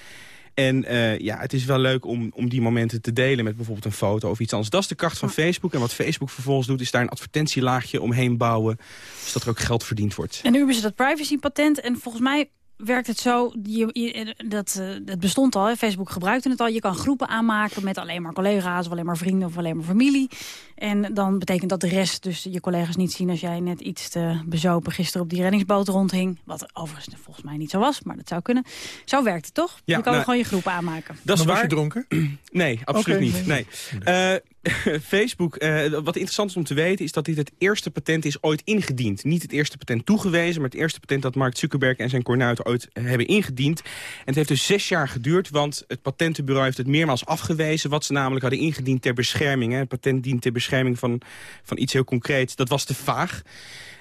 En eh, ja, het is wel leuk om, om die momenten te delen met bijvoorbeeld een foto of iets anders. Dat is de kracht van Facebook. En wat Facebook vervolgens doet, is daar een advertentielaagje omheen bouwen. Zodat er ook geld verdiend wordt. En nu hebben ze dat privacy-patent. En volgens mij werkt het zo, je, je- dat, eh, het bestond al, hè, Facebook gebruikte het al. Je kan groepen aanmaken met alleen maar collega's... of alleen maar vrienden of alleen maar familie. En dan betekent dat de rest dus je collega's niet zien... als jij net iets te bezopen gisteren op die reddingsboot rondhing. Wat overigens volgens mij niet zo was, maar dat zou kunnen. Zo werkt het toch? Ja, je kan nou- gewoon je groepen aanmaken. Dat is Maar was waar. je dronken? Nee, absoluut niet. Nee. Eh, Facebook, eh, wat interessant is om te weten... is dat dit het eerste patent is ooit ingediend. Niet het eerste patent toegewezen... maar het eerste patent dat Mark Zuckerberg en zijn kornuiten ooit eh, hebben ingediend. En het heeft dus zes jaar geduurd... want het patentenbureau heeft het meermaals afgewezen... wat ze namelijk hadden ingediend ter bescherming. Hè. Het patent dient ter bescherming van, van iets heel concreets. Dat was te vaag.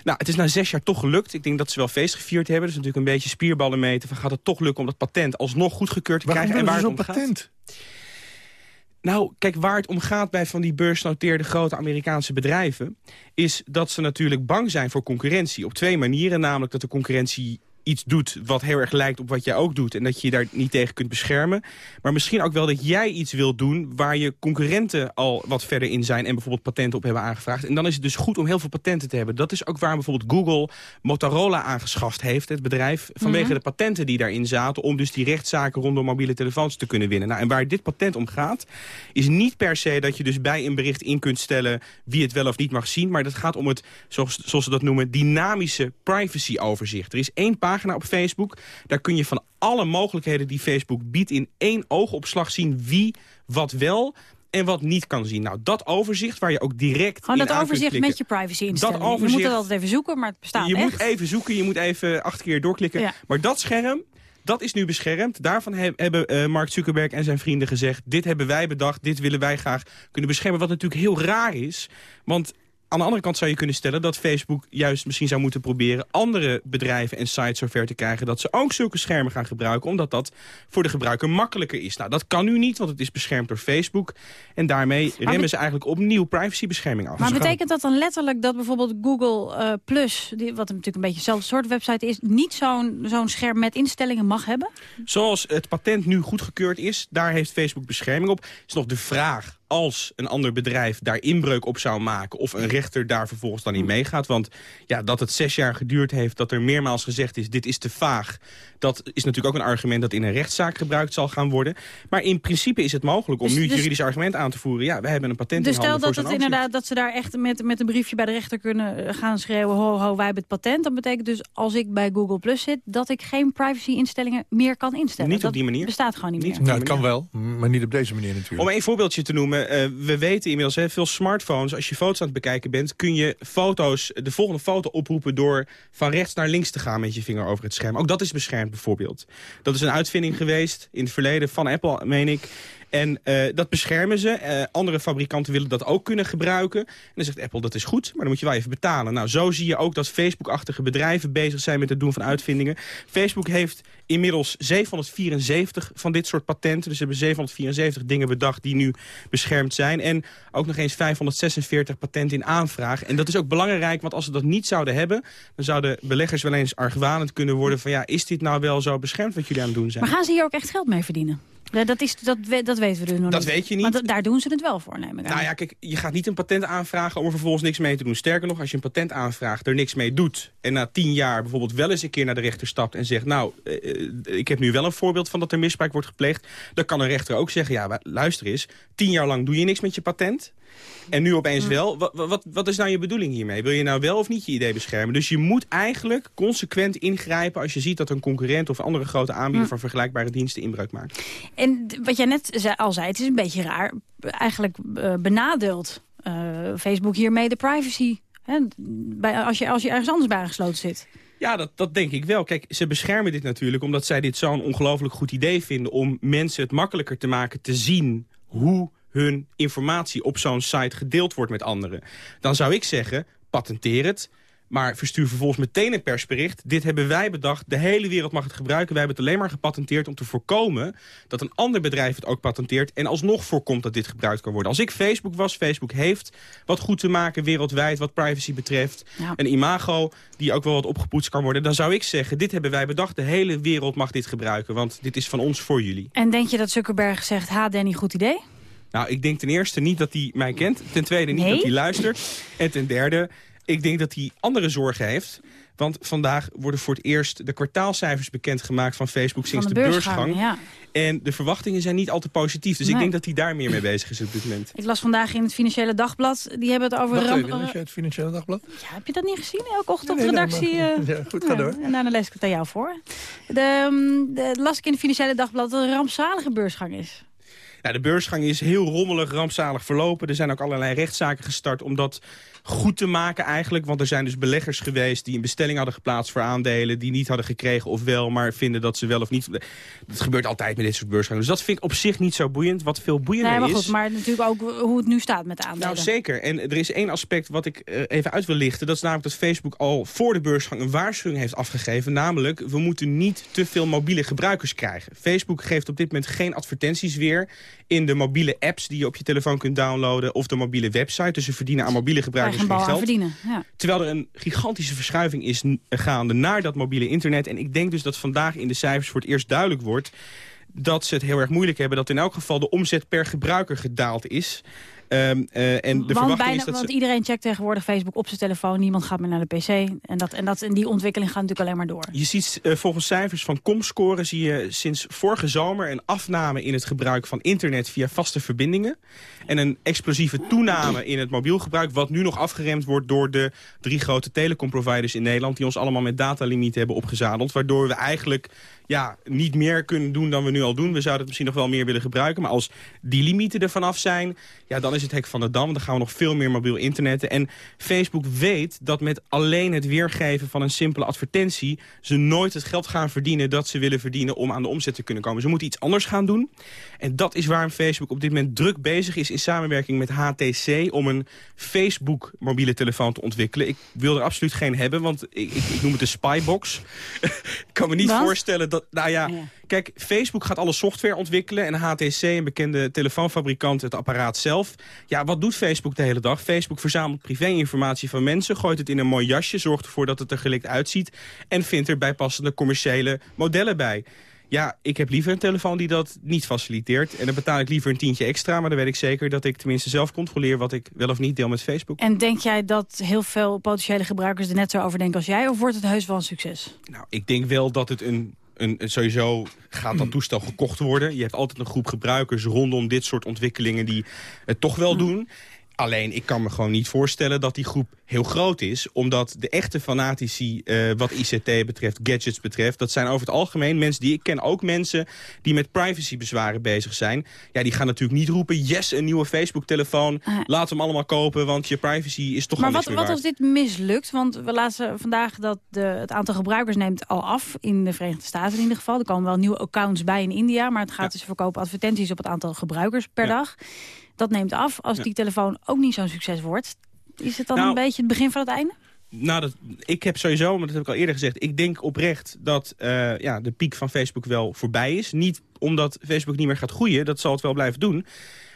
Nou, het is na zes jaar toch gelukt. Ik denk dat ze wel feest gevierd hebben. Dus natuurlijk een beetje spierballen meten. Van gaat het toch lukken om dat patent alsnog goedgekeurd te Waarom krijgen? En waar het zo'n om gaat? Nou, kijk, waar het om gaat bij van die beursgenoteerde grote Amerikaanse bedrijven... is dat ze natuurlijk bang zijn voor concurrentie. Op twee manieren, namelijk dat de concurrentie iets doet wat heel erg lijkt op wat jij ook doet... en dat je je daar niet tegen kunt beschermen. Maar misschien ook wel dat jij iets wilt doen... waar je concurrenten al wat verder in zijn... en bijvoorbeeld patenten op hebben aangevraagd. En dan is het dus goed om heel veel patenten te hebben. Dat is ook waar bijvoorbeeld Google Motorola aangeschaft heeft... het bedrijf, vanwege Mhm. de patenten die daarin zaten... om dus die rechtszaken rondom mobiele telefoons te kunnen winnen. Nou, en waar dit patent om gaat... is niet per se dat je dus bij een bericht in kunt stellen... wie het wel of niet mag zien. Maar dat gaat om het, zoals, zoals ze dat noemen... dynamische privacy-overzicht. Er is één pagina op Facebook. Daar kun je van alle mogelijkheden die Facebook biedt... in één oogopslag zien wie wat wel en wat niet kan zien. Nou, dat overzicht waar je ook direct Gewoon in dat overzicht met je privacy instellingen. Dat Je moet overzicht- het altijd even zoeken, maar het bestaat je echt. moet even zoeken, je moet even acht keer doorklikken. Ja. Maar dat scherm, dat is nu beschermd. Daarvan he- hebben eh, Mark Zuckerberg en zijn vrienden gezegd... dit hebben wij bedacht, dit willen wij graag kunnen beschermen. Wat natuurlijk heel raar is, want... Aan de andere kant zou je kunnen stellen dat Facebook juist misschien zou moeten proberen... andere bedrijven en sites zover te krijgen dat ze ook zulke schermen gaan gebruiken... omdat dat voor de gebruiker makkelijker is. Nou, dat kan nu niet, want het is beschermd door Facebook. En daarmee remmen ze eigenlijk opnieuw privacybescherming af. Maar betekent dat dan letterlijk dat bijvoorbeeld Google eh, Plus... Die, wat natuurlijk een beetje hetzelfde soort website is... niet zo'n zo'n scherm met instellingen mag hebben? Zoals het patent nu goedgekeurd is, daar heeft Facebook bescherming op. is nog de vraag als een ander bedrijf daar inbreuk op zou maken... of een rechter daar vervolgens dan in meegaat. Want ja, dat het zes jaar geduurd heeft, dat er meermaals gezegd is... dit is te vaag, dat is natuurlijk ook een argument... dat in een rechtszaak gebruikt zal gaan worden. Maar in principe is het mogelijk om Dus- nu het dus- juridisch argument aan te voeren... ja, we hebben een patent Dus in stel dat het inderdaad dat ze daar echt met, met een briefje bij de rechter kunnen eh, gaan schreeuwen... ho, ho, wij hebben het patent. Dan betekent dus als ik bij Google Plus zit... dat ik geen privacy-instellingen meer kan instellen. Niet op dat die manier. bestaat gewoon niet, meer. Nou, het kan wel, maar niet op deze manier natuurlijk. Om een voorbeeldje te noemen. Eh, we weten inmiddels, hè, veel smartphones, als je foto's aan het bekijken bent... kun je foto's, de volgende foto oproepen door van rechts naar links te gaan met je vinger over het scherm. Ook dat is beschermd bijvoorbeeld. Dat is een uitvinding geweest in het verleden van Apple, meen ik. En eh, dat beschermen ze. Eh, andere fabrikanten willen dat ook kunnen gebruiken. En dan zegt Apple, dat is goed, maar dan moet je wel even betalen. Nou, zo zie je ook dat Facebook-achtige bedrijven bezig zijn met het doen van uitvindingen. Facebook heeft inmiddels 774 van dit soort patenten. Dus ze hebben 774 dingen bedacht die nu beschermd zijn. En ook nog eens 546 patenten in aanvraag. En dat is ook belangrijk, want als ze dat niet zouden hebben... dan zouden beleggers wel eens argwanend kunnen worden van... ja, is dit nou wel zo beschermd wat jullie aan het doen zijn? Maar gaan ze hier ook echt geld mee verdienen? Ja, dat, is, dat, we- dat weten we dus nog Dat niet. weet je niet. Maar da- daar doen ze het wel voor, neem ik aan. Nou ja, kijk, je gaat niet een patent aanvragen om er vervolgens niks mee te doen. Sterker nog, als je een patent aanvraagt, er niks mee doet... en na tien jaar bijvoorbeeld wel eens een keer naar de rechter stapt en zegt... nou, eh, eh, ik heb nu wel een voorbeeld van dat er misbruik wordt gepleegd... dan kan een rechter ook zeggen, ja, luister eens... tien jaar lang doe je niks met je patent... En nu opeens wel. Wat, wat, wat is nou je bedoeling hiermee? Wil je nou wel of niet je idee beschermen? Dus je moet eigenlijk consequent ingrijpen... als je ziet dat een concurrent of andere grote aanbieder... Hm. van vergelijkbare diensten inbreuk maakt. En wat jij net al zei, het is een beetje raar. Eigenlijk eh, benadeelt eh, Facebook hiermee de privacy. Hè, bij, als, je, als je ergens anders bij aangesloten zit. Ja, dat, dat denk ik wel. Kijk, ze beschermen dit natuurlijk omdat zij dit zo'n ongelooflijk goed idee vinden... om mensen het makkelijker te maken te zien hoe hun informatie op zo'n site gedeeld wordt met anderen. Dan zou ik zeggen, patenteer het. Maar verstuur vervolgens meteen een persbericht. Dit hebben wij bedacht. De hele wereld mag het gebruiken. Wij hebben het alleen maar gepatenteerd om te voorkomen... dat een ander bedrijf het ook patenteert... en alsnog voorkomt dat dit gebruikt kan worden. Als ik Facebook was, Facebook heeft wat goed te maken wereldwijd... wat privacy betreft. Een imago die ook wel wat opgepoetst kan worden. Dan zou ik zeggen, dit hebben wij bedacht. De hele wereld mag dit gebruiken. Want dit is van ons voor jullie. En denk je dat Zuckerberg zegt, ha Danny, goed idee? Nou, ik denk ten eerste niet dat hij mij kent. Ten tweede niet Nee? dat hij luistert. En ten derde, ik denk dat hij andere zorgen heeft. Want vandaag worden voor het eerst de kwartaalcijfers bekendgemaakt van Facebook sinds Van de, de beursgang. ja. En de verwachtingen zijn niet al te positief. Dus ik denk dat hij daar meer mee bezig is op dit moment. Ik las vandaag in het Financiële Dagblad, die hebben het over... Wacht even, het Financiële Dagblad? Ja, heb je dat niet gezien? Elke ochtend Nee, op nee, redactie. maar- eh, Ja, goed, ga door. En daarna lees ik het aan jou voor. De, ehm, de, las ik in het Financiële Dagblad dat het een rampzalige beursgang is. Nou, de beursgang is heel rommelig, rampzalig verlopen. Er zijn ook allerlei rechtszaken gestart om dat goed te maken eigenlijk. Want er zijn dus beleggers geweest die een bestelling hadden geplaatst voor aandelen... die niet hadden gekregen of wel, maar vinden dat ze wel of niet... Dat gebeurt altijd met dit soort beursgangen. Dus dat vind ik op zich niet zo boeiend. Wat veel boeiender Nee, maar is... maar natuurlijk ook hoe het nu staat met de aandelen. Nou, zeker. En er is één aspect wat ik eh, even uit wil lichten. Dat is namelijk dat Facebook al voor de beursgang een waarschuwing heeft afgegeven. Namelijk, we moeten niet te veel mobiele gebruikers krijgen. Facebook geeft op dit moment geen advertenties weer... in de mobiele apps die je op je telefoon kunt downloaden... of de mobiele website. Dus ze verdienen aan mobiele gebruikers geen geen bal aan geld. verdienen. Ja. Terwijl er een gigantische verschuiving is gaande naar dat mobiele internet. En ik denk dus dat vandaag in de cijfers voor het eerst duidelijk wordt... dat ze het heel erg moeilijk hebben. Dat in elk geval de omzet per gebruiker gedaald is. Eh, en de want bijna, is dat want ze... iedereen checkt tegenwoordig Facebook op zijn telefoon. Niemand gaat meer naar de pc. En, dat, en, dat, en die ontwikkeling gaat natuurlijk alleen maar door. Je ziet eh, volgens cijfers van Comscore zie je sinds vorige zomer een afname in het gebruik van internet via vaste verbindingen. En een explosieve toename in het mobiel gebruik, wat nu nog afgeremd wordt door de drie grote telecomproviders in Nederland, die ons allemaal met datalimieten hebben opgezadeld. Waardoor we eigenlijk ja, niet meer kunnen doen dan we nu al doen. We zouden het misschien nog wel meer willen gebruiken. Maar als die limieten er vanaf zijn, ja, dan is het hek van de dam. Dan gaan we nog veel meer mobiel internetten. En Facebook weet dat met alleen het weergeven van een simpele advertentie... ze nooit het geld gaan verdienen dat ze willen verdienen... om aan de omzet te kunnen komen. Ze moeten iets anders gaan doen. En dat is waarom Facebook op dit moment druk bezig is... in samenwerking met HTC om een Facebook mobiele telefoon te ontwikkelen. Ik wil er absoluut geen hebben, want ik, ik, ik noem het de spybox. ik kan me niet Wat? voorstellen dat... Nou ja, kijk, Facebook gaat alle software ontwikkelen... en HTC, een bekende telefoonfabrikant, het apparaat zelf. Ja, wat doet Facebook de hele dag? Facebook verzamelt privé-informatie van mensen... gooit het in een mooi jasje, zorgt ervoor dat het er gelikt uitziet... en vindt er bijpassende commerciële modellen bij. Ja, ik heb liever een telefoon die dat niet faciliteert. En dan betaal ik liever een tientje extra. Maar dan weet ik zeker dat ik tenminste zelf controleer... wat ik wel of niet deel met Facebook. En denk jij dat heel veel potentiële gebruikers er net zo over denken als jij? Of wordt het heus wel een succes? Nou, ik denk wel dat het een... Een, sowieso gaat dat toestel gekocht worden. Je hebt altijd een groep gebruikers rondom dit soort ontwikkelingen... die het toch wel doen. Alleen, ik kan me gewoon niet voorstellen dat die groep heel groot is. Omdat de echte fanatici, eh, wat ICT betreft, gadgets betreft... dat zijn over het algemeen mensen die... Ik ken ook mensen die met privacybezwaren bezig zijn. Ja, die gaan natuurlijk niet roepen... yes, een nieuwe Facebook-telefoon, laat hem allemaal kopen... want je privacy is toch maar al wat, meer wat als dit mislukt? Want we laten vandaag dat de, het aantal gebruikers neemt al af. In de Verenigde Staten in ieder geval. Er komen wel nieuwe accounts bij in India. Maar het gaat dus verkopen advertenties op het aantal gebruikers per dag. Dat neemt af. Als die telefoon ook niet zo'n succes wordt... is het dan Nou, een beetje het begin van het einde? Nou, dat, ik heb sowieso, maar dat heb ik al eerder gezegd... ik denk oprecht dat eh, ja, de piek van Facebook wel voorbij is. Niet omdat Facebook niet meer gaat groeien, dat zal het wel blijven doen...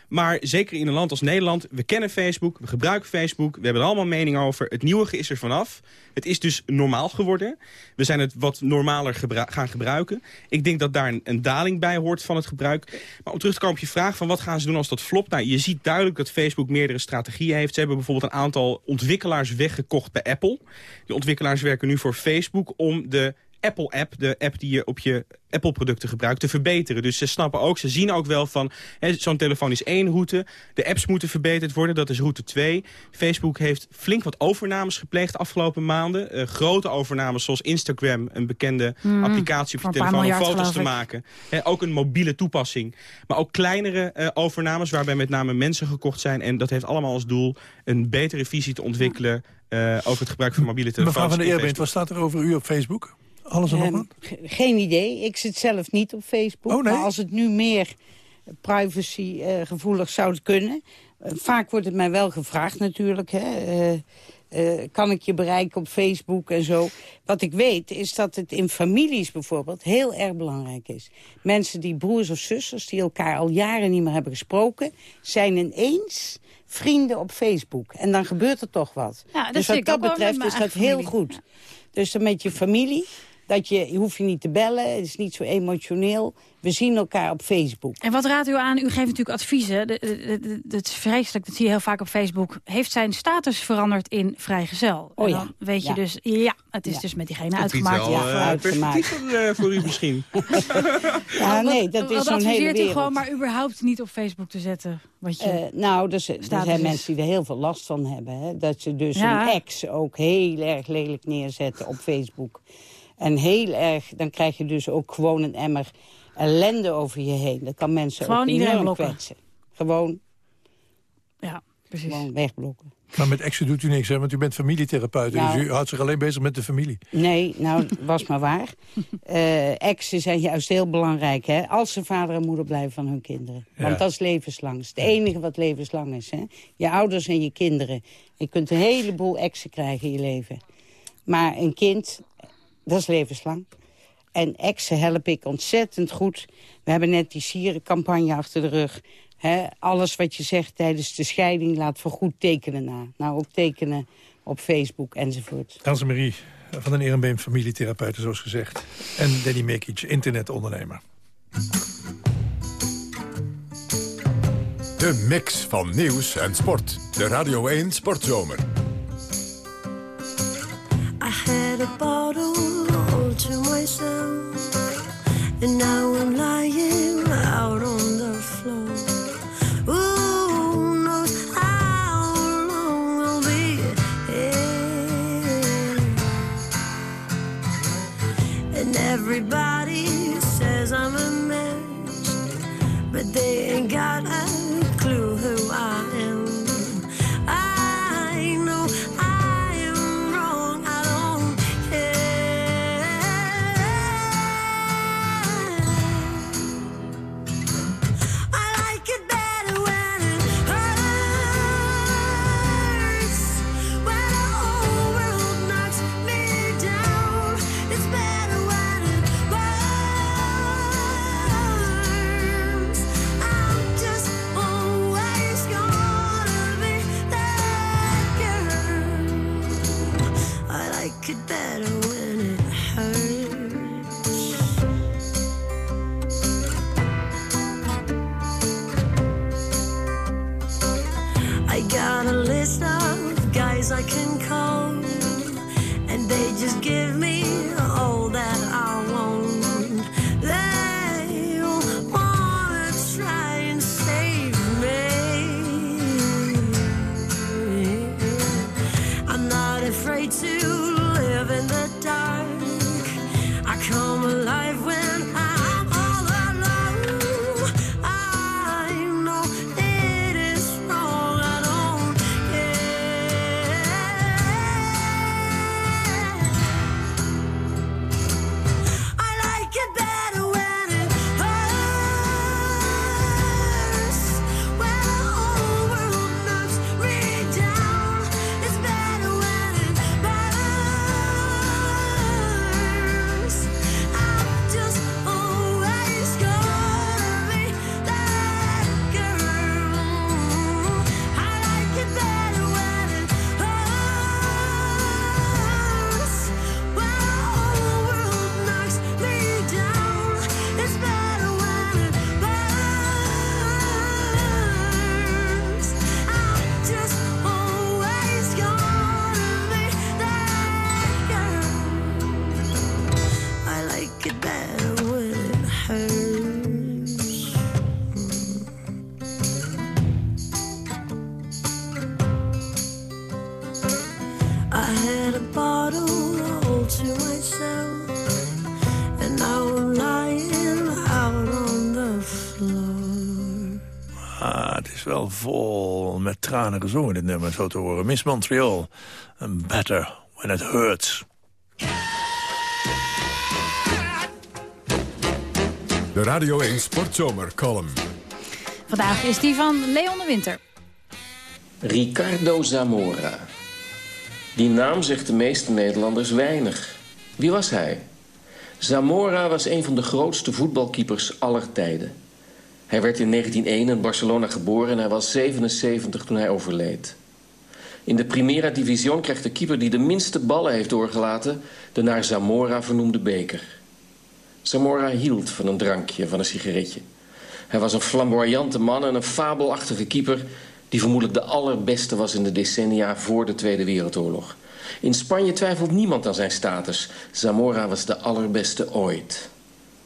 Maar zeker in een land als Nederland, we kennen Facebook, we gebruiken Facebook... we hebben er allemaal mening over. Het nieuwe is er vanaf. Het is dus normaal geworden. We zijn het wat normaler gaan gebruiken. Ik denk dat daar een, een daling bij hoort van het gebruik. Maar om terug te komen op je vraag van wat gaan ze doen als dat flopt... Nou, je ziet duidelijk dat Facebook meerdere strategieën heeft. Ze hebben bijvoorbeeld een aantal ontwikkelaars weggekocht bij Apple. Die ontwikkelaars werken nu voor Facebook om de Apple-app, de app die je op je Apple-producten gebruikt, te verbeteren. Dus ze snappen ook, ze zien ook wel van, hè, zo'n telefoon is één route. De apps moeten verbeterd worden, dat is route 2. Facebook heeft flink wat overnames gepleegd de afgelopen maanden. Eh, grote overnames zoals Instagram, een bekende Mhm. applicatie op Voor je telefoon om foto's te maken. Hè, ook een mobiele toepassing. Maar ook kleinere eh, overnames waarbij met name mensen gekocht zijn. En dat heeft allemaal als doel een betere visie te ontwikkelen eh, over het gebruik van mobiele telefoons. Mevrouw van der in Eerbeent, wat staat er over u op Facebook? Alles en nog Ehm, wat? geen idee. Ik zit zelf niet op Facebook. Oh, nee? Maar als het nu meer privacy eh, gevoelig zou kunnen... eh, vaak wordt het mij wel gevraagd natuurlijk. Hè. Eh, eh, kan ik je bereiken op Facebook en zo. Wat ik weet is dat het in families bijvoorbeeld heel erg belangrijk is. Mensen die broers of zusters die elkaar al jaren niet meer hebben gesproken... zijn ineens vrienden op Facebook. En dan gebeurt er toch wat. Ja, dat dus wat dat betreft is dat heel goed. Dus dan met je familie, dat je, je hoeft je niet te bellen. Het is niet zo emotioneel. We zien elkaar op Facebook. En wat raadt u aan? U geeft natuurlijk adviezen. Het is vreselijk, dat zie je heel vaak op Facebook. Heeft zijn status veranderd in vrijgezel? Oh en ja. dan weet je Ja. dus, ja, het is Ja. dus met diegene Dat biedt uitgemaakt. wel ja, eh, perspectief voor, eh, voor u misschien. Ja, nee, dat is zo'n hele adviseert u wereld. gewoon maar überhaupt niet op Facebook te zetten? Wat je... Eh, nou, er, z- er zijn is. mensen die er heel veel last van hebben. Hè? Dat ze dus Ja. een ex ook heel erg lelijk neerzetten op Facebook. En heel erg, dan krijg je dus ook gewoon een emmer ellende over je heen. Dat kan mensen Gewoon ook iedereen blokken. kwetsen. Gewoon, ja, precies. gewoon wegblokken. Maar met exen doet u niks, hè? want u bent familietherapeut. Nou. dus u houdt zich alleen bezig met de familie. Nee, nou, was maar waar. Eh, exen zijn juist heel belangrijk, hè. Als ze vader en moeder blijven van hun kinderen. Want Ja. dat is levenslang. Dat is het enige wat levenslang is, hè. Je ouders en je kinderen. Je kunt een heleboel exen krijgen in je leven. Maar een kind, dat is levenslang. En exen help ik ontzettend goed. We hebben net die sierencampagne achter de rug. Hè, alles wat je zegt tijdens de scheiding laat voorgoed tekenen na. Nou, ook tekenen op Facebook enzovoort. Elsemarie van den Ehrenbeem, familietherapeut, zoals gezegd. En Danny Mekic, internetondernemer. De mix van nieuws en sport. De Radio 1 Sportzomer. I had a bottle to myself, and now I'm lying out on the floor. Who knows how long I'll be here? And everybody says I'm a mess, but they ain't got tranen gezongen, dit nummer, zo te horen. Miss Montreal, and better when it hurts. De Radio 1 Sportzomer column. Vandaag is die van Leon de Winter. Ricardo Zamora. Die naam zegt de meeste Nederlanders weinig. Wie was hij? Zamora was een van de grootste voetbalkeepers aller tijden. Hij werd in 1901 in Barcelona geboren en hij was 77 toen hij overleed. In de Primera Division krijgt de keeper die de minste ballen heeft doorgelaten... de naar Zamora vernoemde beker. Zamora hield van een drankje, van een sigaretje. Hij was een flamboyante man en een fabelachtige keeper... die vermoedelijk de allerbeste was in de decennia voor de Tweede Wereldoorlog. In Spanje twijfelt niemand aan zijn status. Zamora was de allerbeste ooit.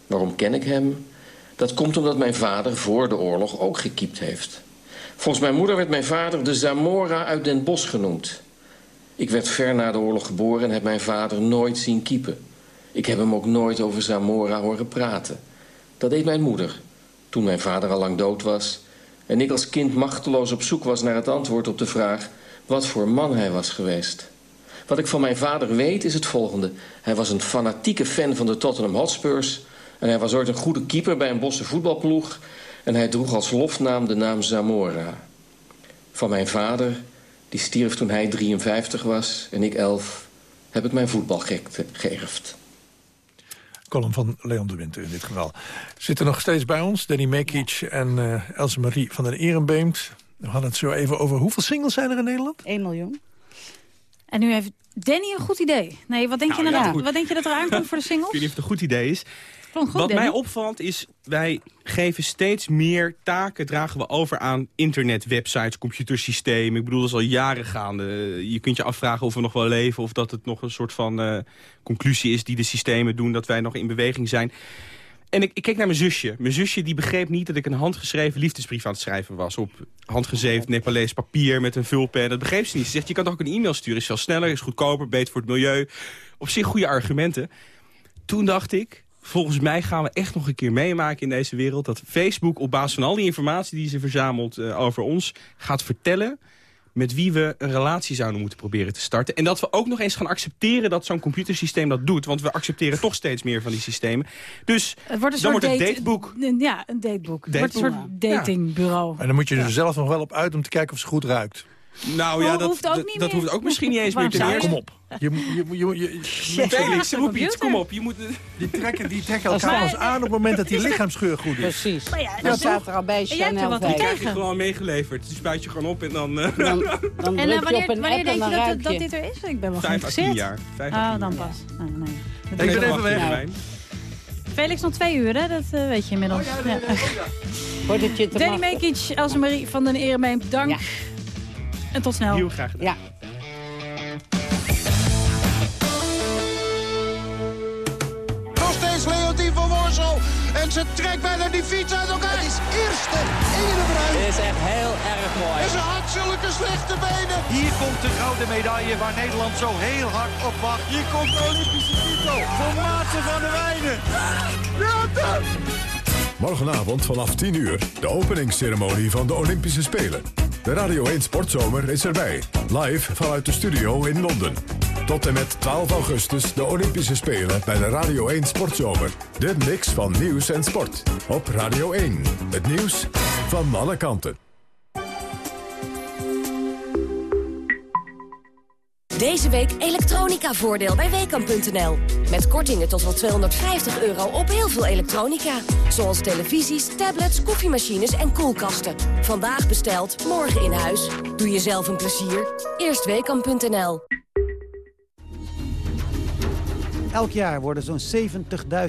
Waarom ken ik hem? Dat komt omdat mijn vader voor de oorlog ook gekiept heeft. Volgens mijn moeder werd mijn vader de Zamora uit Den Bosch genoemd. Ik werd ver na de oorlog geboren en heb mijn vader nooit zien kiepen. Ik heb hem ook nooit over Zamora horen praten. Dat deed mijn moeder, toen mijn vader al lang dood was... en ik als kind machteloos op zoek was naar het antwoord op de vraag... wat voor man hij was geweest. Wat ik van mijn vader weet is het volgende. Hij was een fanatieke fan van de Tottenham Hotspurs... en hij was ooit een goede keeper bij een bosse voetbalploeg... en hij droeg als lofnaam de naam Zamora. Van mijn vader, die stierf toen hij 53 was en ik 11... heb ik mijn voetbalgekte geërfd. Column van Leon de Winter in dit geval. Zitten nog steeds bij ons, Danny Mekic en eh Else Marie van den Ehrenbeemt. We hadden het zo even over hoeveel singles zijn er in Nederland? 1 miljoen. En nu heeft Danny een goed idee. Nee, wat denk, Nou, je, ja, nou, goed. wat denk je dat er aankomt voor de Ik weet singles? niet of het een goed idee is. Goed, Wat mij opvalt is, wij geven steeds meer taken, dragen we over aan internet, websites, computersystemen. Ik bedoel, dat is al jaren gaande. Je kunt je afvragen of we nog wel leven of dat het nog een soort van eh, conclusie is die de systemen doen, dat wij nog in beweging zijn. En ik, ik keek naar mijn zusje. Mijn zusje die begreep niet dat ik een handgeschreven liefdesbrief aan het schrijven was. Op handgezeefd Nepalees papier met een vulpen. Dat begreep ze niet. Ze zegt, je kan toch ook een e-mail sturen. Is veel sneller, is goedkoper, beter voor het milieu. Op zich goede argumenten. Toen dacht ik, volgens mij gaan we echt nog een keer meemaken in deze wereld... dat Facebook op basis van al die informatie die ze verzamelt eh, over ons... gaat vertellen met wie we een relatie zouden moeten proberen te starten. En dat we ook nog eens gaan accepteren dat zo'n computersysteem dat doet. Want we accepteren toch steeds meer van die systemen. Dus Het wordt een dan soort wordt het date- dateboek. Ja, een dateboek. Het wordt een soort datingbureau. En dan moet je er zelf nog wel op uit om te kijken of ze goed ruikt. Nou ja, dat, hoeft ook dat, niet dat meer. hoeft ook misschien niet eens meer te? Kom op. Je, je, je, Felix, roep kom op. Je moet, die trekken, die trekken elkaar eens aan op het moment dat die lichaamsgeur goed is. Precies. Maar ja, dat staat er al bij er Chanel die 5. krijg je gewoon meegeleverd. Die spuit je gewoon op en dan... eh, Dan, dan En eh, wanneer, wanneer denk en je dan dat, dit er is? Ik ben wel Vijf à tien jaar. Oh, tien dan pas. Nee. Ik ben even weg. Felix nog twee uur, hè? dat eh, weet je inmiddels. Ja. Voordat je te Danny Mekic, Marie van den Eremeem, dank. Ja. En tot snel. Heel graag gedaan. Ja. Nog steeds Leontien van Worsel. En ze trekt bijna die fiets uit elkaar. Het is eerste Inge de Bruin. Dit is echt heel erg mooi. En ze had zulke slechte benen. Hier komt de gouden medaille waar Nederland zo heel hard op wacht. Hier komt de Olympische titel voor Maarten van der Weijden. Ja, dan. Morgenavond vanaf 10 uur de openingsceremonie van de Olympische Spelen. De Radio 1 Sportzomer is erbij. Live vanuit de studio in Londen. Tot en met 12 augustus de Olympische Spelen bij de Radio 1 Sportzomer. De mix van nieuws en sport. Op Radio 1. Het nieuws van alle kanten. Deze week elektronica-voordeel bij Weekamp.nl. Met kortingen tot wel 250 euro op heel veel elektronica. Zoals televisies, tablets, koffiemachines en koelkasten. Vandaag besteld, morgen in huis. Doe jezelf een plezier. Eerst Weekamp.nl. Elk jaar worden zo'n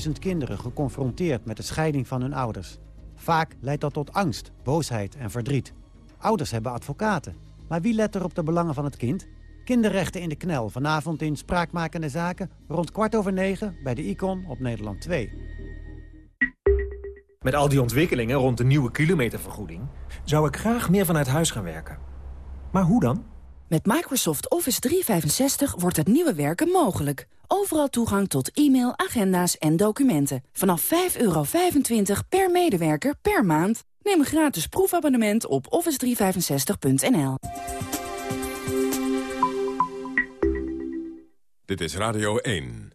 70.000 kinderen geconfronteerd met de scheiding van hun ouders. Vaak leidt dat tot angst, boosheid en verdriet. Ouders hebben advocaten. Maar wie let er op de belangen van het kind? Kinderrechten in de knel, vanavond in Spraakmakende Zaken... rond kwart over negen bij de Icon op Nederland 2. Met al die ontwikkelingen rond de nieuwe kilometervergoeding... zou ik graag meer vanuit huis gaan werken. Maar hoe dan? Met Microsoft Office 365 wordt het nieuwe werken mogelijk. Overal toegang tot e-mail, agenda's en documenten. Vanaf 5,25 per medewerker per maand. Neem een gratis proefabonnement op office365.nl. Dit is Radio 1.